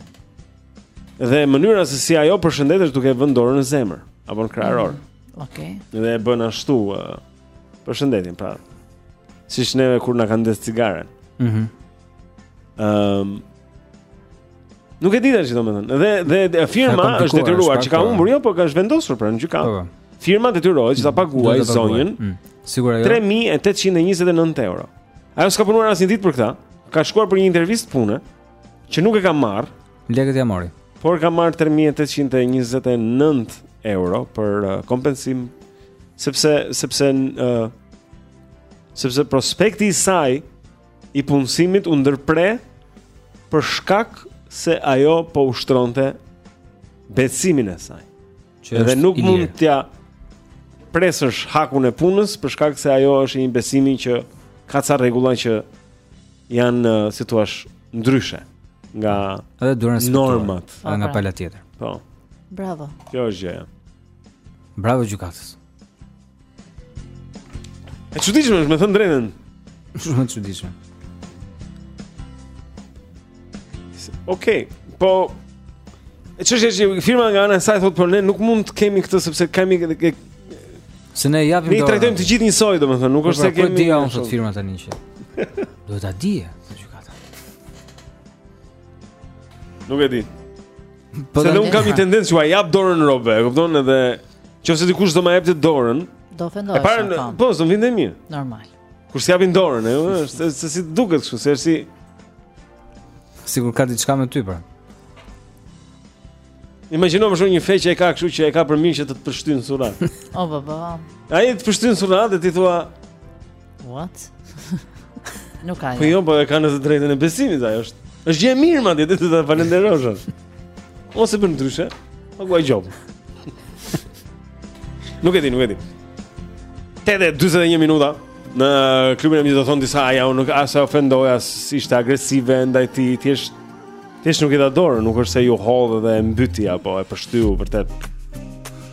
Dhe mënyra se si ajo përshëndet është duke vënë dorën në zemër apo në krahëror. Mm, Okej. Okay. Dhe e bën ashtu uh, përshëndetjen, pra. Siç neve kur na kanë ndez cigaren. Mhm. Mm Ëm um, Nuk e di tash domethënë. Dhe dhe firma është detyruar që ka humbur, jo, por është vendosur pra në gjykatë. Po, po. Firma detyrohet që ta paguajë zonjën. Mm. Sigurisht ajo. 3829 euro. Ajo s'ka punuar asnjë ditë për këtë. Ka shkuar për një intervistë pune që nuk e ka marrë. Lekët ia mori. Por ka marrë 3829 euro për uh, kompensim sepse sepse uh, sepse prospekti i saj i punësimit u ndërpre për shkak se ajo po ushtronte besimin e saj. Që dhe nuk mund t'ia presësh hakun e punës për shkak se ajo është një besimi që ka ca rregulla që janë eh, si thua ndryshe nga edhe duran normat nga po, pra. pala tjetër. Po. Bravo. Kjo është gjëja. Bravo gjykatës. E çuditshme është, me thënë të drejtën. Shumë e çuditshme. Okej, po çështja është që firma nga ana e saj thotë por ne nuk mund të kemi këtë sepse kemi e, Se ne japim dorë. Ne trajtojmë të gjithë njësoj, domethënë, nuk po, është pra, se kemi. Po s'dija unë thotë firma tani që. Duhet ta dije, gjykata. Nuk e di. Po se unë kam një tendencë që jap dorën robëve, e kupton edhe nëse dikush s'do më jepte dorën, do ofendohesha. E para po, po s'do më vinte mirë. Normal. Kur s'japin dorën, është se si duket kështu, se si sikur ka diçka me ty pra. Imagjino më shumë një fe që e ka kështu që e ka për mirë që të të pështyn surrat. O baba. Ai të pështyn surrat dhe ti thua What? Nuk ka. Po jo, po e kanë të drejtën e besimit ajo është. Është gjë e mirë madje ti do ta falënderosh. Ose përndryshe, paguaj gjobë. Nuk e di, nuk e di. Tetë e 41 minuta në klubin e mëngjesit thonë disa ajo nuk as e ofendoj as ishte agresive ndaj tij thjesht thjesht nuk i dha dorë, nuk është se iu hodh dhe e mbyti apo e pështyu vërtet.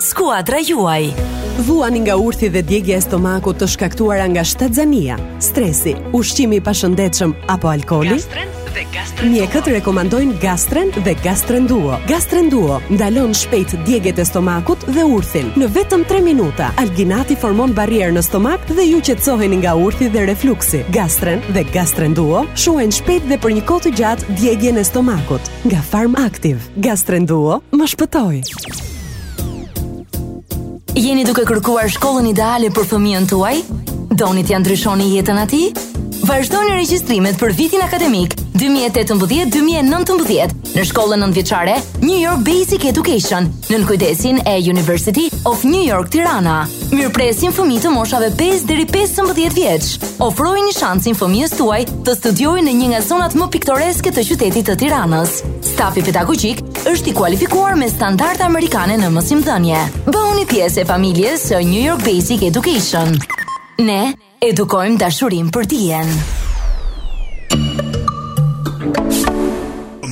Skuadra juaj. Vuani nga urthi dhe djegia e stomakut të shkaktuara nga shtatzënia, stresi, ushqimi i pashëndetshëm apo alkooli? Mjekët rekomandojnë Gastren dhe Gastren Duo. Gastren Duo ndalon shpejt djegiet e stomakut dhe urthin. Në vetëm 3 minuta, alginati formon barrierë në stomak dhe ju qetësoheni nga urthi dhe refluksi. Gastren dhe Gastren Duo shuajnë shpejt dhe për një kohë të gjatë djegien e stomakut. Nga Farm Active, Gastren Duo më shpëtoi. Jeni duke kërkuar shkollën ideale për fëmijën tuaj? Doni t'ia ndryshoni jetën atij? Vazhdojnë regjistrimet për vitin akademik 2018-2019 në shkollën nëntëvjeçare New York Basic Education, nën kujdesin e University of New York Tirana. Mirëpresim fëmijë të moshave 5 deri 15 vjeç. Ofrojini shansin fëmijës tuaj të studiojë në një nga zonat më piktoreske të qytetit të Tiranës. Stafi pedagogjik është i kualifikuar me standarde amerikane në mësimdhënie. Bëhuni pjesë e familjes së New York Basic Education. Ne edukojmë dashurinë për dijen.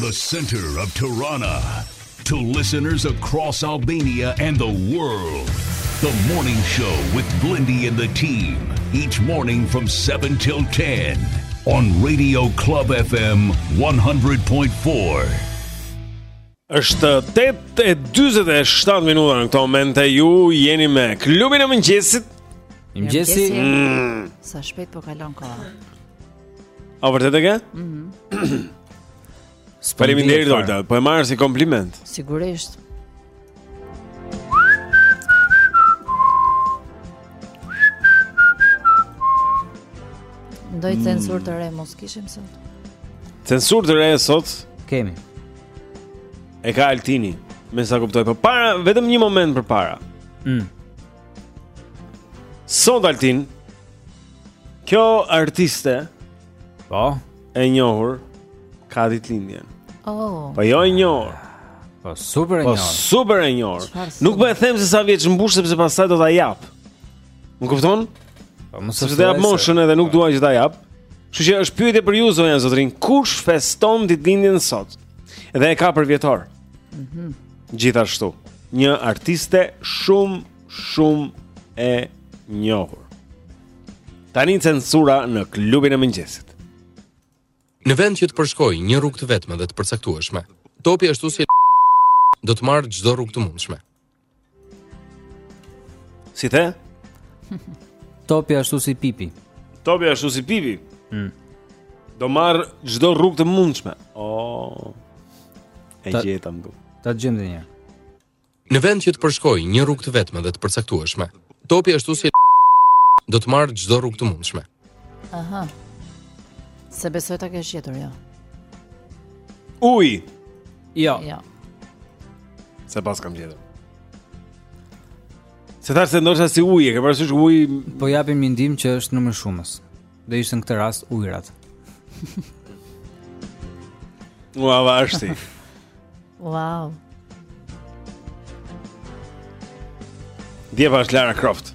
The center of Tirana to listeners across Albania and the world. The morning show with Blendi and the team each morning from 7 till 10 on Radio Club FM 100.4. Është 8:47 minuta në këto momente ju jeni me klubin e mëngjesit. Mëngjesi. Mm. Sa shpejt po kalon koha. A vërtet e ke? Mhm. Mm Faleminderit Olta, po e marr si kompliment. Sigurisht. Ndoj mm. censurë të re mos kishim sot. Censurë të re sot kemi. E ka Altini, me sa kuptoj, përpara vetëm një moment përpara. Mm. Sot Altin, kjo artiste, po, e njohur ka ditëlindjen. Oh. Po jo e njohur. Po super e po njohur. Po super e njohur. Nuk po e them se sa vjeç mbush sepse pastaj do ta jap. Më kupton? Po nëse jap moshën edhe nuk dua që ta jap. Kështu që është pyetje për ju zonja e zotërinj, kush feston ditëlindjen sot? Dhe e ka përvjetor. Mhm. Mm Gjithashtu, një artiste shumë shumë e njohur. Tani censura në klubin e mëngjesit. Në vend që të përshkojë një rrugë të vetme dhe të përcaktueshme, topi ashtu si do të marrë çdo rrugë të mundshme. Si the? Topi ashtu si pipi. Topi ashtu si pipi. Mm. Do marrë çdo rrugë të mundshme. Oh. E gjetëm do. Ta gjem dhe një. Në vend që të përshkojë një rrugë të vetme dhe të përcaktueshme, topi ashtu si do të marrë çdo rrugë të mundshme. Aha. S'e besoj ta kesh gjetur jo. Uj. Jo. Jo. S'e paskam gjetur. Se thashë se ndoshta si uji, e ke parasysh uji, po japim një ndihmë që është numër shumës. Dhe ishte në këtë rast ujrat. Ua, vashti. Wow. Gjëja është Lara Croft.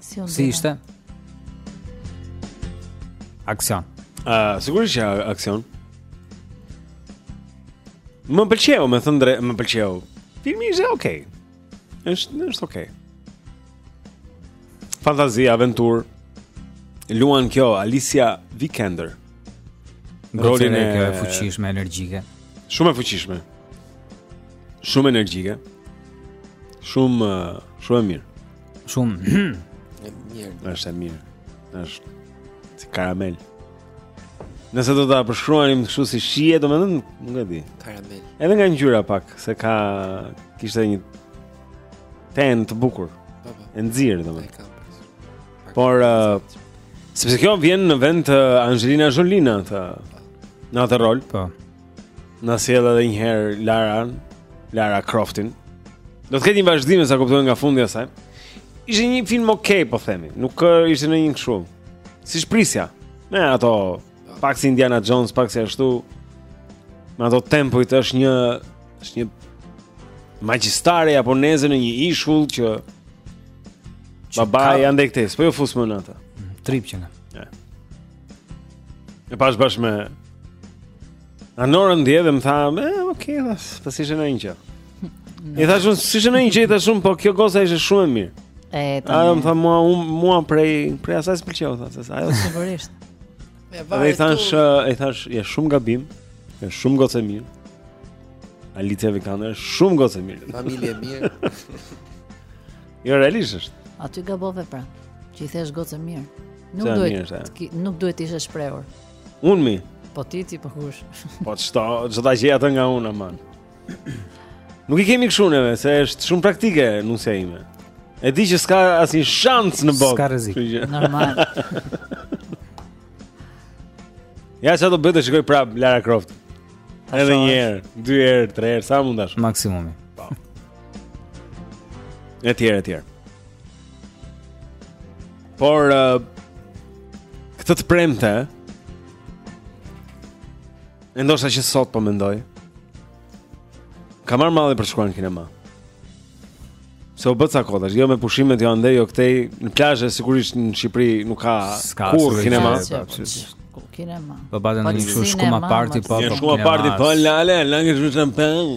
Si, si ishte? Aksion. Uh, sigurisht që aksion. Më pëlqeu, me thënë drejt, më pëlqeu. Filmi ishte okay. Është është okay. Fantazi, aventurë. Luan kjo Alicia Vikander. Rolin e kjo e fuqishme, energjike. Shumë e fuqishme. Shumë energjike. Shumë shumë e mirë. Shumë. Mirë. Është e mirë. Është si karamel. Nëse do ta përshkruanim kështu si shije, domethënë, nuk e di. Karamel. Edhe nga ngjyra pak, se ka kishte një ten të bukur. Po, po. E nxirë domethënë. Por uh, sepse kjo vjen në vend të Angelina Jolie në atë në atë rol. Po. Na sjell edhe një herë Lara, Lara Croftin. Do të ketë një vazhdim sa kuptoj nga fundi i saj. Ishte një film ok, po themi. Nuk uh, ishte në një kështu. Siç prisja Me ato Pak si Indiana Jones, pak si ashtu Me ato tempujt është një është një Magjistare japoneze në një ishull që Babai andej këtej, s'po ju fus më në atë Trip që në E pashë bashkë me Anorën dje dhe më tha, "E, okay, tha, s'ishte ndonjë gjë." I thashë unë, "Si s'ishte ndonjë gjë, i thashë unë, po kjo goca ishte shumë e mirë." E, të Ajo më tha, "Mua unë mua prej prej asaj s'pëlqeu tha, se ajo." Sigurisht. E Dhe i thashë, eh, i thashë, "Je shumë gabim, është shumë gocë e mirë." Alicia Vikander, shumë gocë e mirë. Familje e mirë. Jo realisht është. Aty gabove pra. Që i the gocë e mirë. Nuk duhet nuk duhet të ishe shprehur. Unë mi. Po ti ti po kush? Po ç'do, s'do ta gjejë atë nga unë aman. Nuk i kemi kështu neve, se është shumë praktike nusja ime. E di që s'ka asnjë shans në botë. S'ka rrezik. Normal. ja sado bëhet të shikoj prap Lara Croft. Edhe një herë, dy herë, tre herë, sa t'duash? Maksimumi. Po. Etj, etj. Por uh, këtë të premte e ndoshta që sot po mendoj. Ka marrë malli për të shkuar në kinema. Se u bë ca kohë tash, jo me pushimet, jo andej, jo këtej, në plazhe sigurisht në Shqipëri nuk ka kurrë kinema. Kurrë kinema. Po bazen në një shkuma parti po. Një shkuma parti po lale, lëngë shumë peng.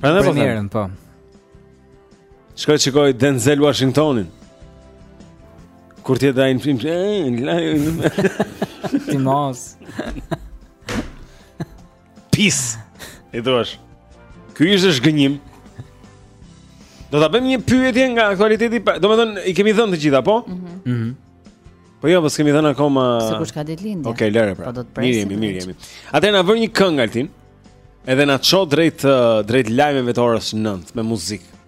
Prandaj po them. Po. Shkoj shikoj Denzel Washingtonin. Kur t'i dalë një film, ti mos. Pis. E thua. Ky ishte zhgënjim. Do ta bëjmë një pyetje nga aktualiteti, domethënë i kemi dhënë të gjitha, po? Mhm. Mm Po jo, po s'kemi dhënë akoma. Dikush ka ditëlindje. Okej, okay, lëre pra. Po do të presim. Mirë, mirë, mirë. Atëherë na vër një këngë Altin. Edhe na ço drejt uh, drejt lajmeve të orës 9 me muzikë.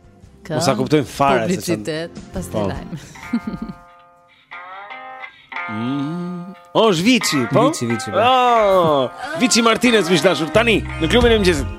Mos ta kuptojmë fare se publicitet pastaj lajm. Mm. O oh, Vici, po? Vici, Vici. Po. Oh, Vici Martinez miq të dashur tani në klubin e mëngjesit.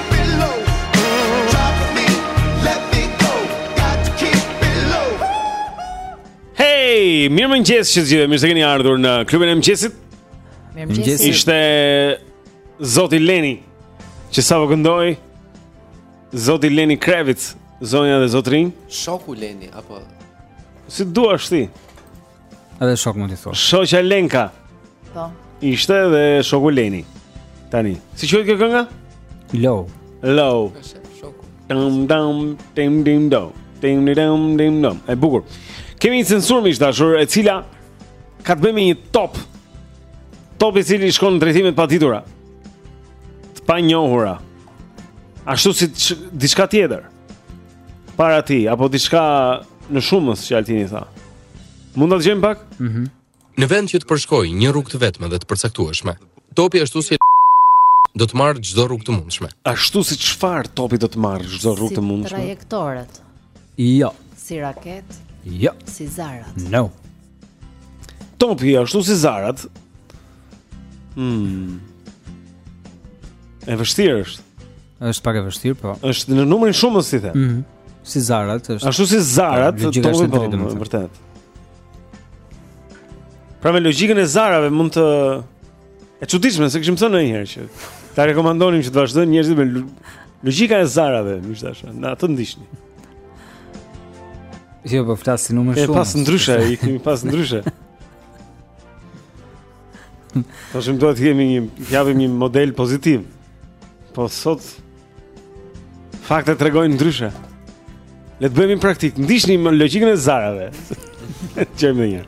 Hey, mirëmëngjes të gjithë, mirë se keni ardhur në klubin e mëngjesit. Mirëmëngjesi. Ishte Zoti Leni, që sapo këndoi, po Zoti Leni Kravitz, zonja dhe zotërinj. Shoku Leni, apo... Si të duash ti? Edhe shok mund t'i thuash. Shoqja Lenka. Po. Ishte dhe shoku Leni. Tani, si quhet kjo kënga? Low. Low. Shoku. Dum dum dim dim do. Dim dim dim dum. E bukur. Kemi një censurë miq të dashur, e cila ka të bëjë me një top. Top i cili shkon në drejtime të paditura. Të panjohura. Ashtu si diçka tjetër. para ti apo diçka në shumës që Altini tha. Mund ta dëgjojmë pak? Mhm. Mm në vend që të përshkojë një rrugë të vetme dhe të përcaktueshme. Topi ashtu si do të marrë çdo rrugë të mundshme. Ashtu si çfarë topi do të marrë çdo rrugë të mundshme? Si trajektoret. Jo. Si raketë. Jo. Si zarat. No. Topi ashtu si zarat. Hmm. E vështirë është. Është pak e vështirë, po. Është në numrin shumës si the. Ëh. Mm Si zarat është. Ashtu si zarat, po, topi po, po vërtet. Pra me logjikën e zarave mund të E çuditshme s'e kishim thënë ndonjëherë që ta rekomandonim që të vazhdojnë njerëzit me logjikën e zarave, me thënë, na atë ndiqni. Jo, po flas si numër shumës. E pas' ndryshe, i kemi pas ndryshe. Po shiko duhet të kemi një, të japim një model pozitiv. Po sot faktet tregojnë ndryshe. Le të bëhemi praktikë, ndiqni logjikën e zarave. Çemë një.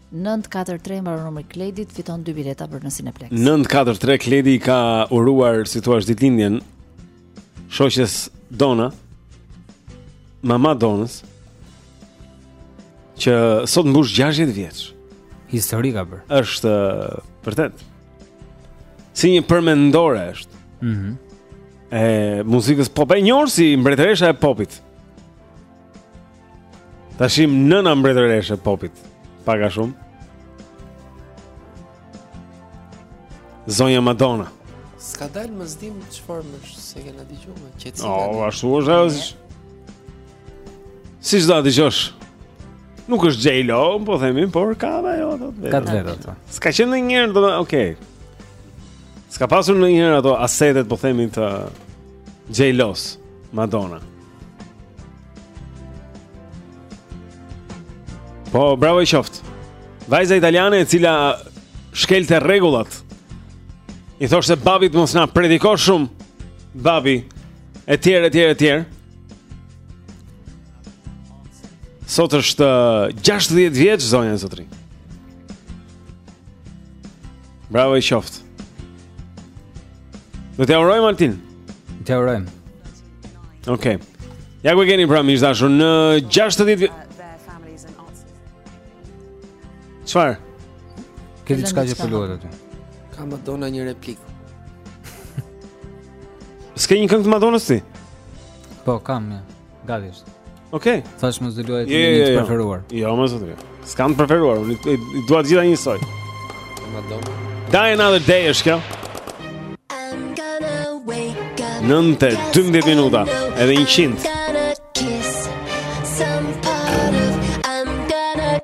943 mbaron numri i Kledit, fiton dy bileta për në Cineplex. 943 Kledi i ka uruar, si thua, ditëlindjen shoqes Dona, Ma- Madonës, që sot mbush 60 vjeç. Histori ka bërë. Është vërtet. Si një përmendore është. Mhm. Mm e muzikës pop e njohur si mbretëresha e popit. Tashmë nëna mbretëreshë e popit, pak a shumë. Zonja Madonna. S'ka dalë më, s'dimë në ç'formë është s'e kena dëgju më, që cilë O, oh, ashtu është e është Siç do ta dëgjosh Nuk është J-Lo, po themi, por ka dhe jo ato Ka të vetat ato S'ka qenë ndonjëherë, dhe, okej okay. S'ka pasur ndonjëherë ato asetet, po themi, të J-Lo's Madonna Po, bravo i qoftë. Vajza italiane e cila shkelte rregullat. I thoshte babit mos na prediko shumë. Babi etj etj etj. Sot është 60 uh, vjeç zonja e zotëri. Bravo i qoftë. Do t'ia urojmë Altin. T'ia urojmë. Okej. Okay. Ja ku e keni pra miq të dashur në 60 Çfarë? Ke diçka që po luhet aty? Ka Madonna një replik. S'ke një këngë të Madonës ti? Po, kam një. Gati është. Okej. Okay. Thash mos do luaj filmin e preferuar. Jo, mo zot. S'kam të preferuar, unë i, i dua të gjitha njësoj. Madonna. Die another day është kjo. 9:12 minuta, edhe 100.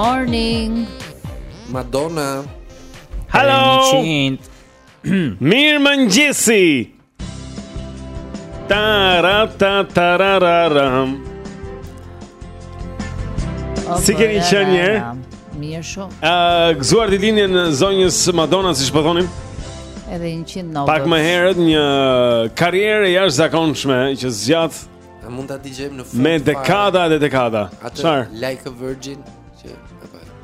Morning. Madonna. Hello. Mirëmëngjesi. Taratararam. Si keni qenë njerëz? Mirë shumë. Ëh, gëzuar ditëlindjen zonjës Madonna, siç po thonim. Edhe 100 notës. Pak më herët një karrierë e jashtëzakonshme që zgjat A mund ta dëgjojmë në fund? Me dekada dhe dekada. Çfarë? Like a Virgin që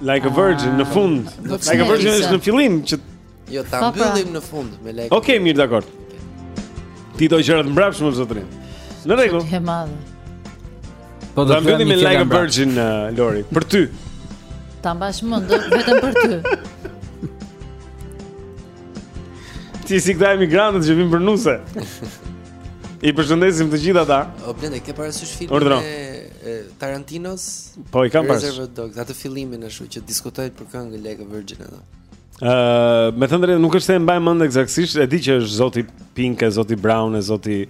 Like a Virgin në fund. Ah, like a Virgin është në fillim që Jo, ta po, pra. mbyllim në fund me like. Okej, mirë, dakord. Ti do gjërat mbrapsht mo zotëri. Në rregull. Shumë e madhe. Po do të bëni më Like a Virgin uh, Lori, për ty. Ta mbash mend vetëm për ty. Ti si këta emigrantët që vinë për nuse. I përshëndesim të gjithë ata. O Blende, ke parasysh filmin e Tarantinos? Po i kam parasysh. Reservoir Dogs, atë fillimin ashtu që diskutohet për këngën Like a Virgin atë. Ëh, uh, me thënë të drejtën nuk është se mbaj mend eksaktësisht, e di që është zoti Pink, e zoti Brown, e zoti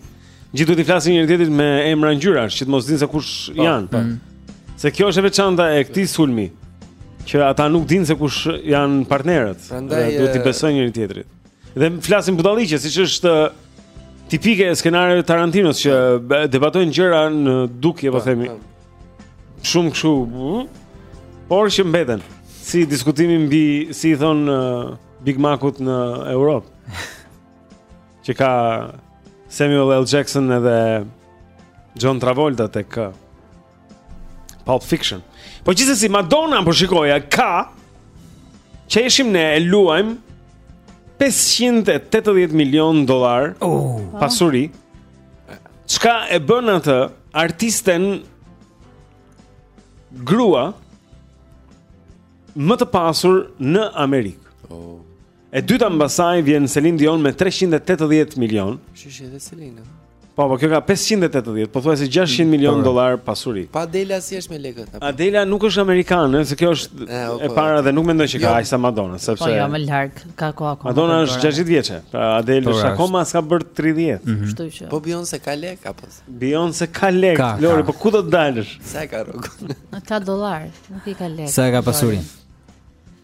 Gjithë duhet t'i flasin njëri tjetrit me emra ngjyrash, që të mos dinë se kush po, janë. Po. Mm. Se kjo është e veçanta e këtij sulmi, që ata nuk dinë se kush janë partnerët. Prandaj duhet t'i besojnë njëri tjetrit. Dhe flasin budalliqe, siç është tipike e skenarëve të Tarantinos që debatojnë gjëra në dukje, po, po themi. Shumë kështu, por që mbeten si diskutimi mbi si i thon Big Macut në Europë. Që ka Samuel L. Jackson edhe John Travolta tek Pulp Fiction Po gjithsesi Madonna po shikoja ka Që eshim ne e luajmë 580 milion dollar oh. Pasuri Çka e bën atë Artisten Grua Më të pasur në Amerikë oh. E dyta mbas saj vjen Celine Dion me 380 milion. Shih shih edhe Celine. Po, po kjo ka 580, pothuajse 600 mm, milion po. dollar pasuri. Po Adela si është me lekët apo? Adela nuk është amerikane, se kjo është e, e para dhe nuk mendoj që ka jo. aq sa Madonna, sepse Po jo, më larg, ka kohë akoma. Madonna është 60 vjeçe. Pra Adela është akoma s'ka bërë 30. Mhm. Kështu që. Po Beyoncé ka lek apo? Beyoncé ka lek. Lori, po ku do të dalësh? Sa e ka rrogën? Ka dollar, nuk i ka lek. Sa e ka pasurinë?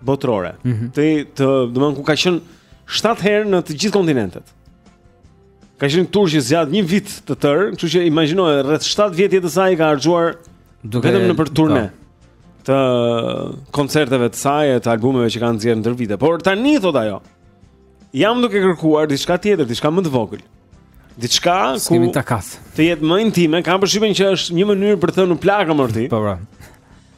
botërore. Mm -hmm. Të të, domethënë ku ka qenë 7 herë në të gjithë kontinentet. Ka qenë tur që zgjat një vit të tërë, kështu që imagjinoje rreth 7 vjet të jetës së saj ka harxuar duke vetëm nëpër turne po. të koncerteve të saj e të albumeve që kanë nxjerrë ndër vite. Por tani thot ajo, jam duke kërkuar diçka tjetër, diçka më të vogël. Diçka ku të jetë më intime, kam përshtypjen që është një mënyrë për të thënë u plaka mor ti. Po, po.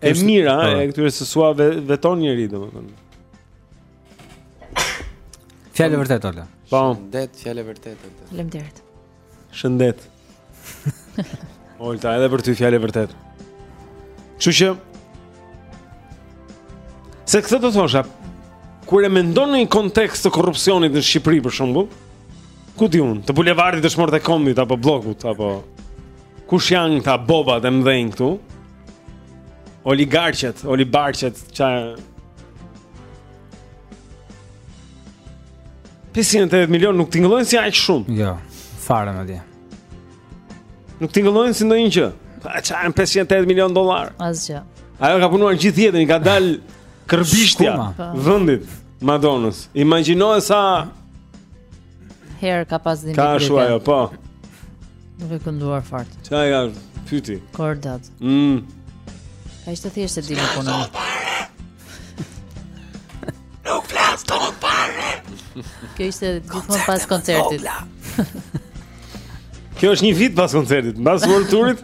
E mira po. e këtyre se s'ua veton njëri domethënë. Fjalë vërtet Ola. Po. Shëndet, fjalë vërtet Ola. Faleminderit. Shëndet. Olta, edhe për ty fjalë vërtet. Kështu që Se këtë të thosha, kur e mendon në një kontekst të korrupsionit në Shqipëri për shembull, ku di unë, të bulevardit Dëshmorët e Kombit apo bllokut apo kush janë këta bosat e mëdhenj këtu? Oligarqet, oligarqet, ça... 580 milion nuk tingëllojnë si aq shumë. Jo, fare madje. Nuk tingëllojnë si ndonjë gjë. Ça janë 580 milion dollar? Asgjë. Ajo ka punuar gjithë jetën, i ka dalë kërbishtja po. vendit Madonës. Imagjinoje sa Herë ka pas dhimbje. Ka ashtu ajo, po. Nuk ke kënduar fort. Çfarë ka fyti? Kordat. Mm. Ka ishte thjesht e dimë punën. Nuk flas dot fare. Kjo ishte gjithmonë pas koncertit. Kjo është një vit pas koncertit, mbas World Tourit.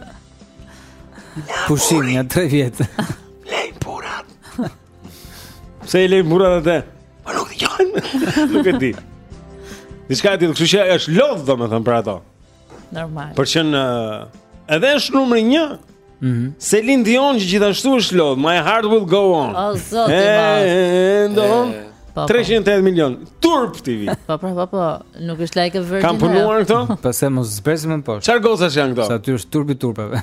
Pushim, nja 3 vjet. Pse i lej burrat atë? Po nuk di. Nuk e di. Diçka e tillë, kështu që është lodh domethënë për ato. Normal. Për që në edhe është numri 1. Mhm. Mm Selin Dion që gjithashtu është lodh, My Heart Will Go On. O zot i madh. And on. 380 milion. Turp ti vi. Po po po po, nuk është like a virgin. Kanë punuar këto? Pastaj mos zbresim më poshtë. Çfarë gocash janë këto? Se aty është turpi i turpeve.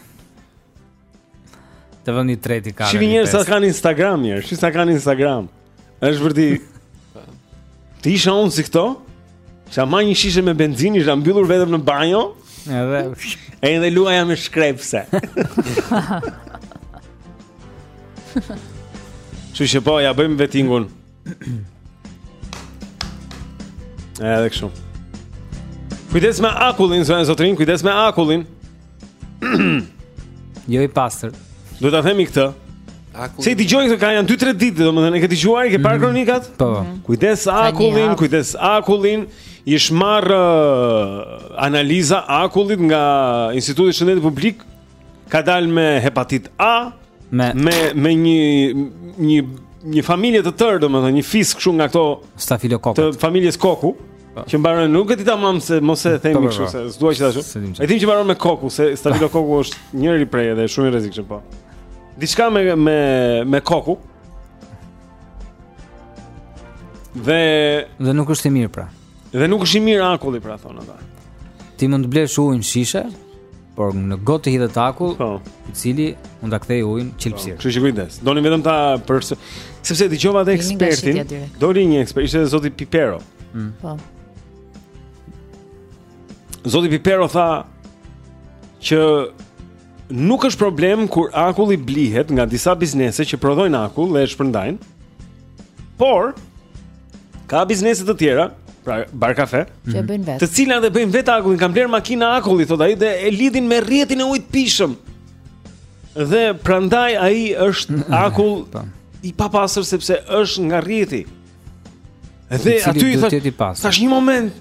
Te vendi i tretë ka. Shihni njerëz sa kanë Instagram njerëz, shihni sa kanë Instagram. Është vërtet. Të isha unë si këto? Sa marr një shishe me benzinë isha mbyllur vetëm në banjo? Edhe. Edhe luaja me shkrepse. Shishe po, ja bëjmë vetingun. E, dhe kështu. Kujdes me akullin, zonja e zotërinj, kujdes me akullin. jo i pastër. Do ta themi këtë. Akullin. Se e dëgjoj këtë ka janë 2-3 ditë, domethënë e ke dëgjuar, i ke parë mhm. kronikat? Po. Mm -hmm. Kujdes akullin, kujdes akullin. Ish marrë uh, analiza e akullit nga Instituti i Shëndetit Publik, Ka dal me hepatit A me me me një një një familje të tërë, domethënë një fis shumë nga këto stafilokokë. Të familjes Koku, po. që mbaron nuk e di tamam se mos e themi po, po, kështu se s'dua që ta shoh. E di që mbaron me Koku, se stafilokoku është njëri prej edhe shumë i rrezikshëm po. Diçka me me me Koku. Dhe dhe nuk është i mirë pra. Dhe nuk është i mirë akulli pra thonë ata. Ti mund të blesh ujin shishe, por në gotë të hidhet akull, po. i cili mund ta kthej ujin qelbësirë. Po, kështu që kujdes. Doja vetëm ta për sepse dëgjova atë ekspertin. Doli një ekspert, ishte zoti Pipero. Mm. Po. Zoti Pipero tha që Nuk është problem kur akulli blihet nga disa biznese që prodhojnë akull dhe e shpërndajnë. Por ka biznese të tjera, pra bar kafe, që e bëjnë vetë. Të cilat e bëjnë vetë akullin, kanë blerë makina akulli, thotë ai dhe e lidhin me rrjetin e ujit të pijshëm. Dhe prandaj ai është akull po. i papastër sepse është nga rrjeti. Dhe aty i thotë, "Tash një moment."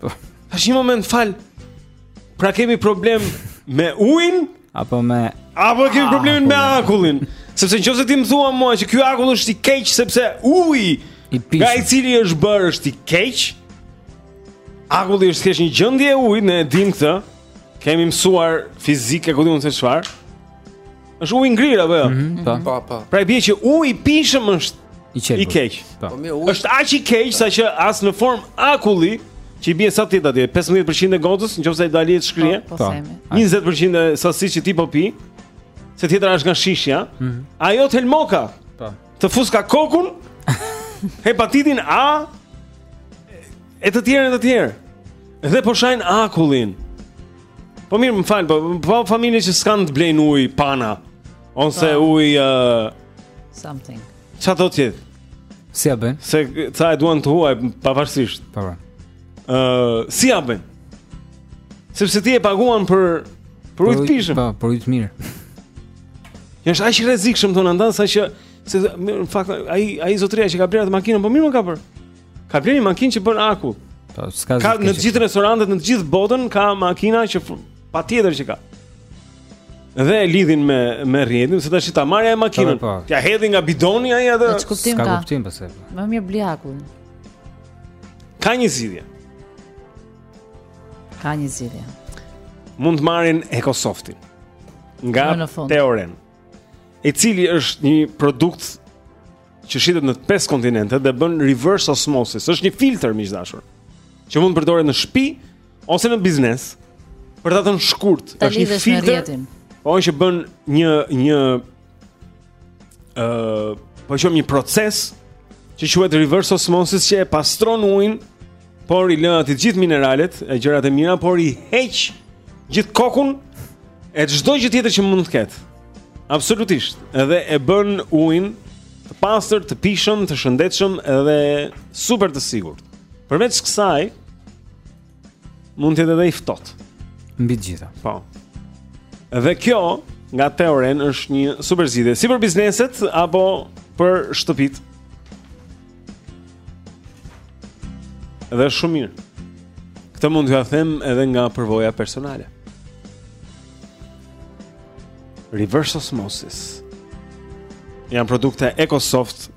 Po. Tash një moment, fal. Pra kemi problem me ujin apo me apo kemi ah, problemin me akullin? Sepse nëse ti më thua mua që ky akull është i keq sepse uji i pijshëm. Nga i cili është bërë është i keq. Akulli është thjesht një gjendje e ujit, ne e dimë këtë. Kemi mësuar fizikë, e kuptojmë se çfarë. Është ujë i ngrirë apo jo? Mhm, mhm. Po. po, po. Pra i bie që uji i pijshëm është i qelbur. I keq. Po. po mirë, uji është aq i keq sa që as në formë akulli që i bie sa të jetë atje, 15% e gotës, nëse ai do të shkrijë. Po, po themi. 20% e sasisë që ti po pi, se tjetra është nga shishja. Mhm. Ajo të helmoka. Po. Të fuska kokun. Hepatitin A E të tjerë e të tjerë. Dhe po shajnë akullin. Po mirë, më fal, po pa po familje që s'kanë të blejnë ujë Panna ose pa. Po. ujë uh, something. Çfarë do të jetë? Si ia bëjnë? Se ca e duan të huaj pavarësisht. Po. Ëh, uh, si ia bëjnë? Sepse ti e paguan për për ujë të pijshëm. Po, për ujë të mirë. Ja është aq i rrezikshëm thonë pra sa që se në fakt ai ai zotëria që ka blerë atë makinën, po mirë e ka bërë. Ka blerë një makinë që bën akull. Po, s'ka Ka në të gjithë restorantet në të gjithë botën ka makina që patjetër që ka. Dhe e lidhin me me rrjetin, se s'ka si ta marrë ai makinën. Po, po. T'ia hedhë nga bidoni ai atë. S'ka kuptim pse. Po, Më mirë bli akull. Ka një zgjidhje. Ka një zgjidhje. Mund të marrin EcoSoftin. Nga Teoren. I cili është një produkt që shitet në pesë kontinente dhe bën reverse osmosis. Është një filtër miq të dashur që mund të përdoret në shtëpi ose në biznes për ta thënë shkurt. Është një filtër. Po që bën një një ë uh, po quhet një proces që quhet reverse osmosis që e pastron ujin Por i lë aty të gjithë mineralet, e gjërat e mira, por i heq gjithë kokun e çdo gjë tjetër që mund të ketë. Absolutisht. Edhe e bën ujin të pastër, të pijshëm, të shëndetshëm dhe super të sigurt. Përveç kësaj, mund të jetë edhe i ftohtë. Mbi të gjitha. Po. Dhe kjo nga Teoren është një super zgjidhje, si për bizneset apo për shtëpitë. Edhe është shumë mirë. Këtë mund t'jua them edhe nga përvoja personale. Reverse Osmosis. Janë produkte EcoSoft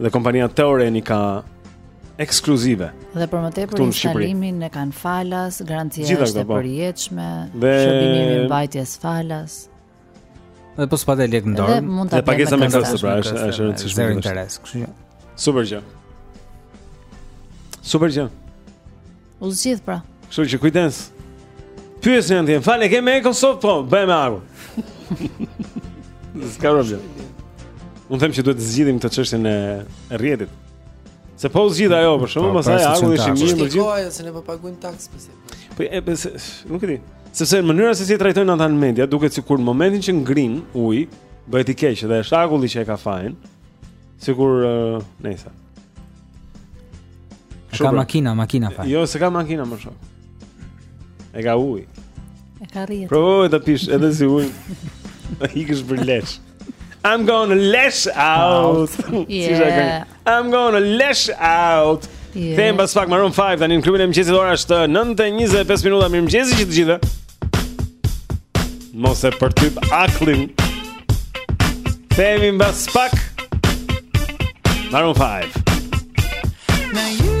dhe kompania Teoreni ka ekskluzive. Dhe për më tepër instalimin e kanë falas, garancia është e përjetshme, shërbimi i mirëmbajtjes falas. Dhe po, s'pate lek në dorë. Dhe pagesa me këste pra, është është e rëndësishme. Zero interes, kështu që. Super gjë. Super gjë. U zgjidh pra. Kështu që kujdes. Pyesni anti, falë ke me EcoSoft po, bëj me armë. S'ka problem. Unë them që duhet të zgjidhim këtë çështjen e rrjetit. Se po zgjidh ajo për shkakun, pastaj armë është i mirë për gjithë. Po, se ne po paguajmë taksa pse. Po, e pse, nuk e di. Sepse mënyra se si e trajtojnë ata në media, duket sikur në momentin që ngrin uji, bëhet i keq dhe është akulli që e ka fajin. Sikur uh, nejsa. Ka pra. makina, makina faj. Jo, se ka makina më shumë. E ka uji. E ka rrjeti. Provo ta pish edhe si uji. Ikën për lesh. I'm going to lash out. Yeah. I'm gonna lash out. Yeah. Kthehemi pas pak Maroon 5 tani në klubin e mëngjesit ora është 9:25 minuta. Mirëmëngjesi të gjithëve. Mos e përtyp akullin. Kthehemi mbas pak Maroon 5. Now you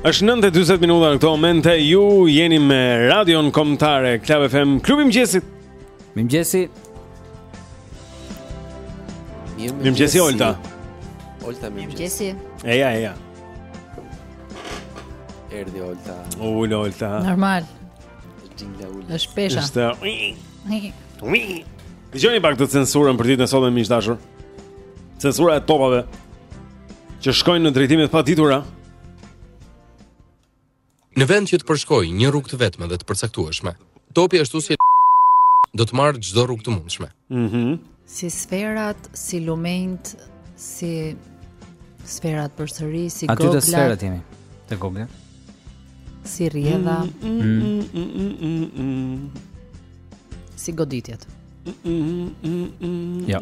Është 9:40 minuta në këto momente ju jeni me Radion Kombëtare Club FM Klubi i Mëngjesit. Mirëmëngjesi. Mirëmëngjesi Olta. Olta mëngjesi. Eja eja. Erdi Olta. Ul Olta. Normal. Është pesha. Është. Ui. Ui. Dëgjoni pak të censuruarën për ditën e sotme miq të dashur. Censura e topave që shkojnë në drejtime të paditura. Në vend që të përshkojë një rrugë të vetme dhe të përcaktuar, topi ashtu siç do të marrë çdo rrugë të mundshme. Mhm. Mm si sferat, si lumenjt, si sferat përsëri, si gogla. Aty të sferat jemi. Te gogla. Si rrjedha. Mm, mm, mm, si goditjet. Ja.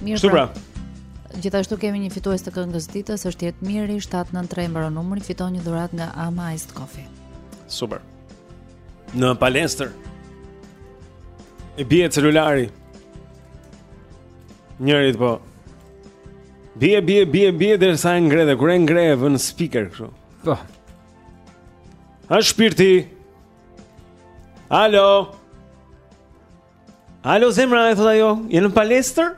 Mirë. Super. Pra. Gjithashtu kemi një fitues të këngës së ditës, është Jetmiri, 793 mbaron numri, fiton një dhuratë nga Ama Iced Coffee. Super. në palestër. I bie celulari njërit. Po. Bie bie bie bie derisa e ngre dhe kur e ngre e vën speaker kështu. Po. Ah shpirti? Alo. Alo zemra, i thot ajo, je në palestër?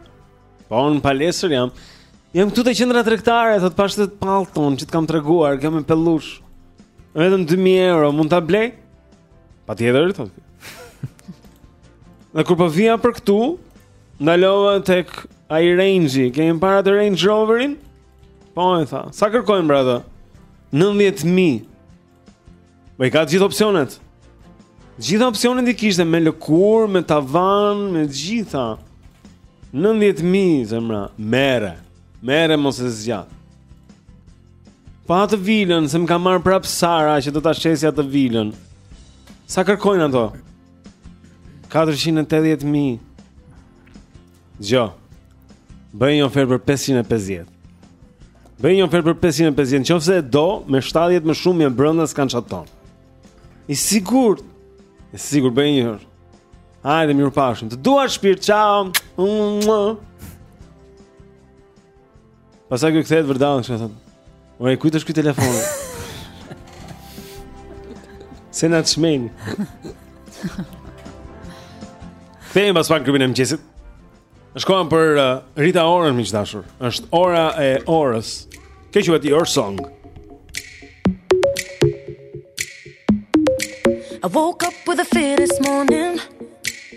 Po, në palestër jam. Jam këtu te qendra tregtare, thot pashë atë pallton që të kam treguar, atë me pellush. Vetëm 2000 euro mund ta blej? Patjetër, thot. Dhe kur po vija për këtu, ndalova tek ai Range-i, kemi parë atë Range Rover-in? Po, hë, tha. Sa kërkojnë për atë? 90000. Po i ka të gjithë opsionet. Të gjitha opsionet i kishte me lëkurë, me tavan, me të gjitha. 90000 zemra, merre. Merre mos e zgjat. Po atë vilën, se më ka marrë prap Sara që do ta shesë atë vilën. Sa kërkojnë ato? 480000. Jo. Bëj një ofertë për 550. Bëj një ofertë për 550, qoftë se do, me 70 më shumë jam brenda s'kanë ça të thonë. I sigurt. I sigurt bëj një. Hajde mirupafshim. Të dua shpirt, ciao. Pastaj ky kthehet vërdallë kështu thot. Ore i kujt është ky telefon? Se na çmendi. Kthehemi pas pak në klubin e mëngjesit. Shkojmë për uh, Rita Orën miq të dashur. Është ora e orës. Kjo quhet Your Song. I woke up with a fear this morning.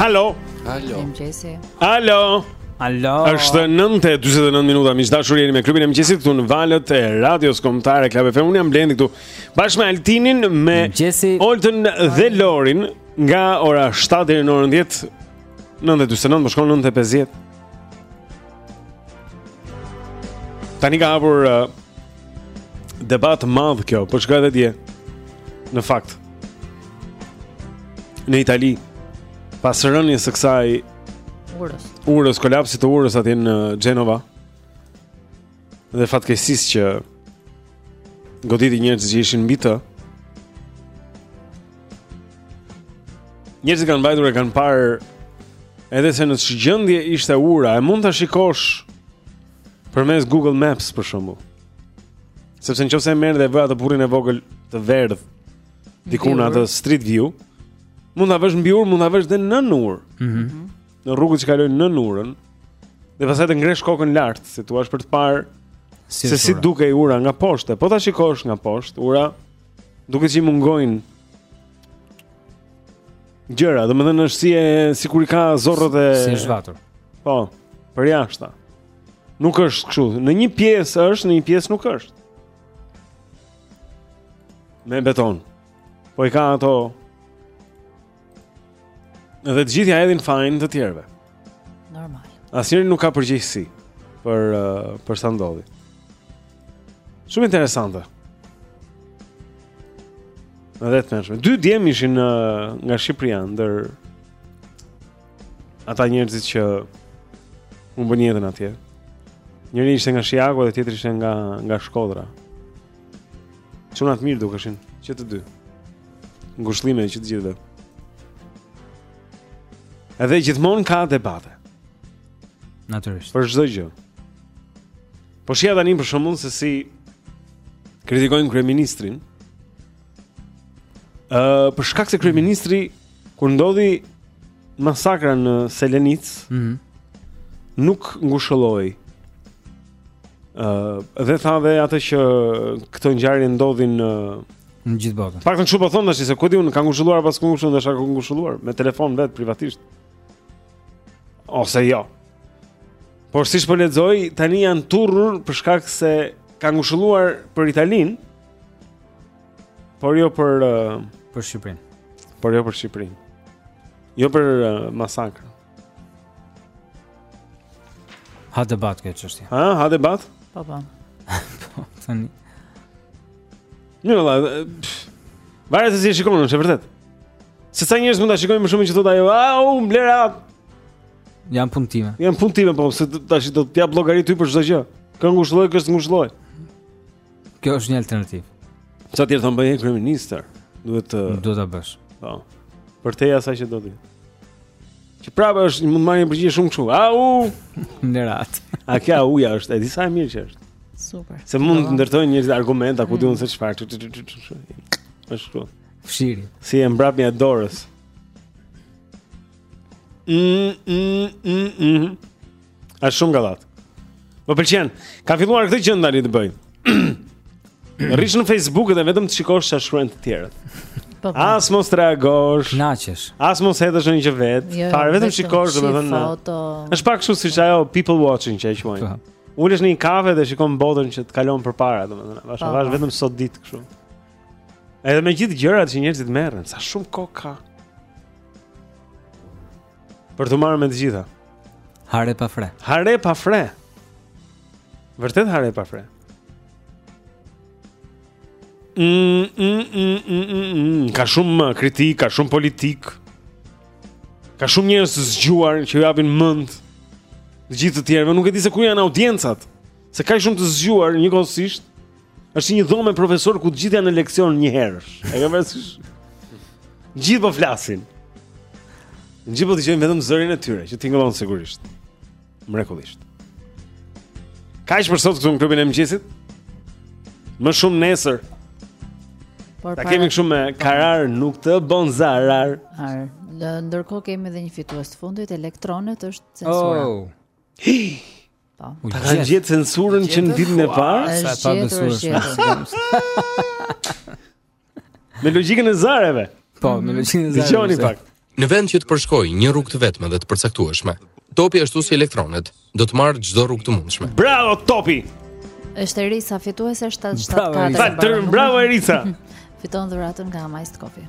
Halo. Halo. Mëngjesi. Halo. Alo. Është 9 e 49 minuta. Miq të dashur, jeni me klubin e mëngjesit këtu në valët e Radios Kombëtare Club FM. Unë jam Blendi këtu bashkë me Altinin, me Oltën dhe Lorin nga ora 7 deri në orën 10. 9:49 po shkon 9:50. Tani ka hapur uh, Debat madh kjo, po shihja edhe dje. Në fakt. Në Itali pas rënies së kësaj urës. Urës kolapsit të urës atje në Genova. Dhe fatkeqësisë që goditi njerëzit që ishin mbi të. Njerëzit kanë mbajtur e kanë parë edhe se në ç'gjendje ishte ura, e mund ta shikosh Përmes Google Maps për shembull. Sepse në qoftë se e merr dhe vë atë burrin e vogël të verdh diku në atë Street View, mund ta vësh mbi urë, mund ta vësh dhe nën urë. Mhm. Mm në rrugët që kalojnë nën urën. Dhe pastaj të ngresh kokën lart, si të thuash, për të parë si se si dukej ura nga poshtë. Po ta shikosh nga poshtë, ura duket që i mungojnë Gjëra, domethënë është si e sikur i ka zorrët e si është zhvatur. Po, për jashta. Nuk është kështu. Në një pjesë është, në një pjesë nuk është. Me beton. Po i ka ato Dhe të gjithë ia hedhin fajin të tjerëve. Normal. Asnjëri nuk ka përgjegjësi për uh, për sa ndodhi. Shumë interesante. Dhe e tmerrshme. Dy djemë ishin në, nga Shqipëria, ndër ata njerëzit që humbën jetën atje. Njëri ishte nga Shijaku, dhe tjetri ishte nga, nga Shkodra. Çuna të mirë dukeshin, që të dy. Ngushëllime që të gjithëve. Edhe gjithmonë ka debate. Natyrisht. Për çdo gjë. Po shihja tani për shembull se si kritikojnë kryeministrin. Ë, uh, për shkak se kryeministri kur ndodhi masakra në Selenicë, mm -hmm. nuk ngushëlloi. Ë, uh, dhe tha dhe atë që këto ngjarje ndodhin në uh, në gjithë botën. Paktën ashtu po thonë tash se ku di unë ka ngushëlluar pas ku ngushëllon dasha ku ngushëlluar me telefon vet privatisht. Ose jo. Por siç po lexoj, tani janë turrur për shkak se ka ngushëlluar për Italinë. Por jo për uh, për Shqipërinë. Por jo për Shqipërinë. Jo për uh, masakrën. Ha debat kjo çështje. Ha, ha debat? Po po. Po tani. Jo, la. Varet se si e shikon, është vërtet. Se ca njerëz mund ta shikojnë më shumë që thotë ajo, "Au, mblera Janë punë time. Janë punë time, po pse tash do të jap llogari ty për çdo gjë? Kë ngushlloj, kë s'ngushlloj. Kjo është një alternativë. Sa t'jetë të bëhesh kryeministër, duhet të do ta bësh. Po. Për te asaj që do ti. Që prapë është mund marrë një përgjigje shumë kështu. Au! Në rat. A kjo e jotja është, e di sa e mirë që është. Super. Se mund të ndërtojnë njerëz argumenta ku di unë mm. se çfarë. Është kështu. Fshiri. Si me mbrapmen e dorës. Mm, mm, mm, mm. Është shumë gallat. Më pëlqen. Kam filluar këtë gjë tani të bëj. Të rrish në Facebook dhe vetëm të shikosh çfarë shkruajnë të tjerët. Po, po. As mos reagosh. Naçesh. As mos hedhësh një gjë vet. Jo, Fare jo, vetëm shikosh domethënë. Foto. Është pak kështu si ajo people watching që e quajnë. Po. Ulesh në një kafe dhe shikon botën që të kalon përpara domethënë. Vash po, vash vetëm sot ditë kështu. Edhe me gjithë gjërat që njerëzit merren, sa shumë kohë ka. Për t'u marrë me të gjitha. Hare pa fre. Hare pa fre. Vërtet hare pa fre. Mm, mm, mm, mm, mm, mm. Ka shumë uh, kritikë, ka shumë politikë. Ka shumë njerëz të zgjuar që u japin mend të gjithë të tjerëve Nuk e di se ku janë audiencat Se ka shumë të zgjuar njëkohësisht Është një dhomë me profesorë ku të gjithë janë në leksion njëherësh. E kam parasysh. Gjithë po flasin. Gjithë po dëgjojnë vetëm zërin e tyre që tingëllon sigurisht. Mrekullisht. Kaq ishte për sot këtu në klubin e mëngjesit? Më shumë nesër. Por ta kemi kështu me karar nuk të bën zarar. Har. Ndërkohë kemi edhe një fitues të fundit, elektronet është censura. Oh. Po. Ta kanë gjetë censurën që në ditën e parë? Është e pabesueshme. Me logjikën e zareve. Po, me logjikën e zareve. Dëgjoni pak. Në vend që të përshkojë një rrugë të vetme dhe të përcaktueshme, topi ashtu si elektronet do të marrë çdo rrugë të mundshme. Bravo topi. Është Erisa fituese 774. Bravo Erisa. Fiton dhuratën nga Amaist Coffee.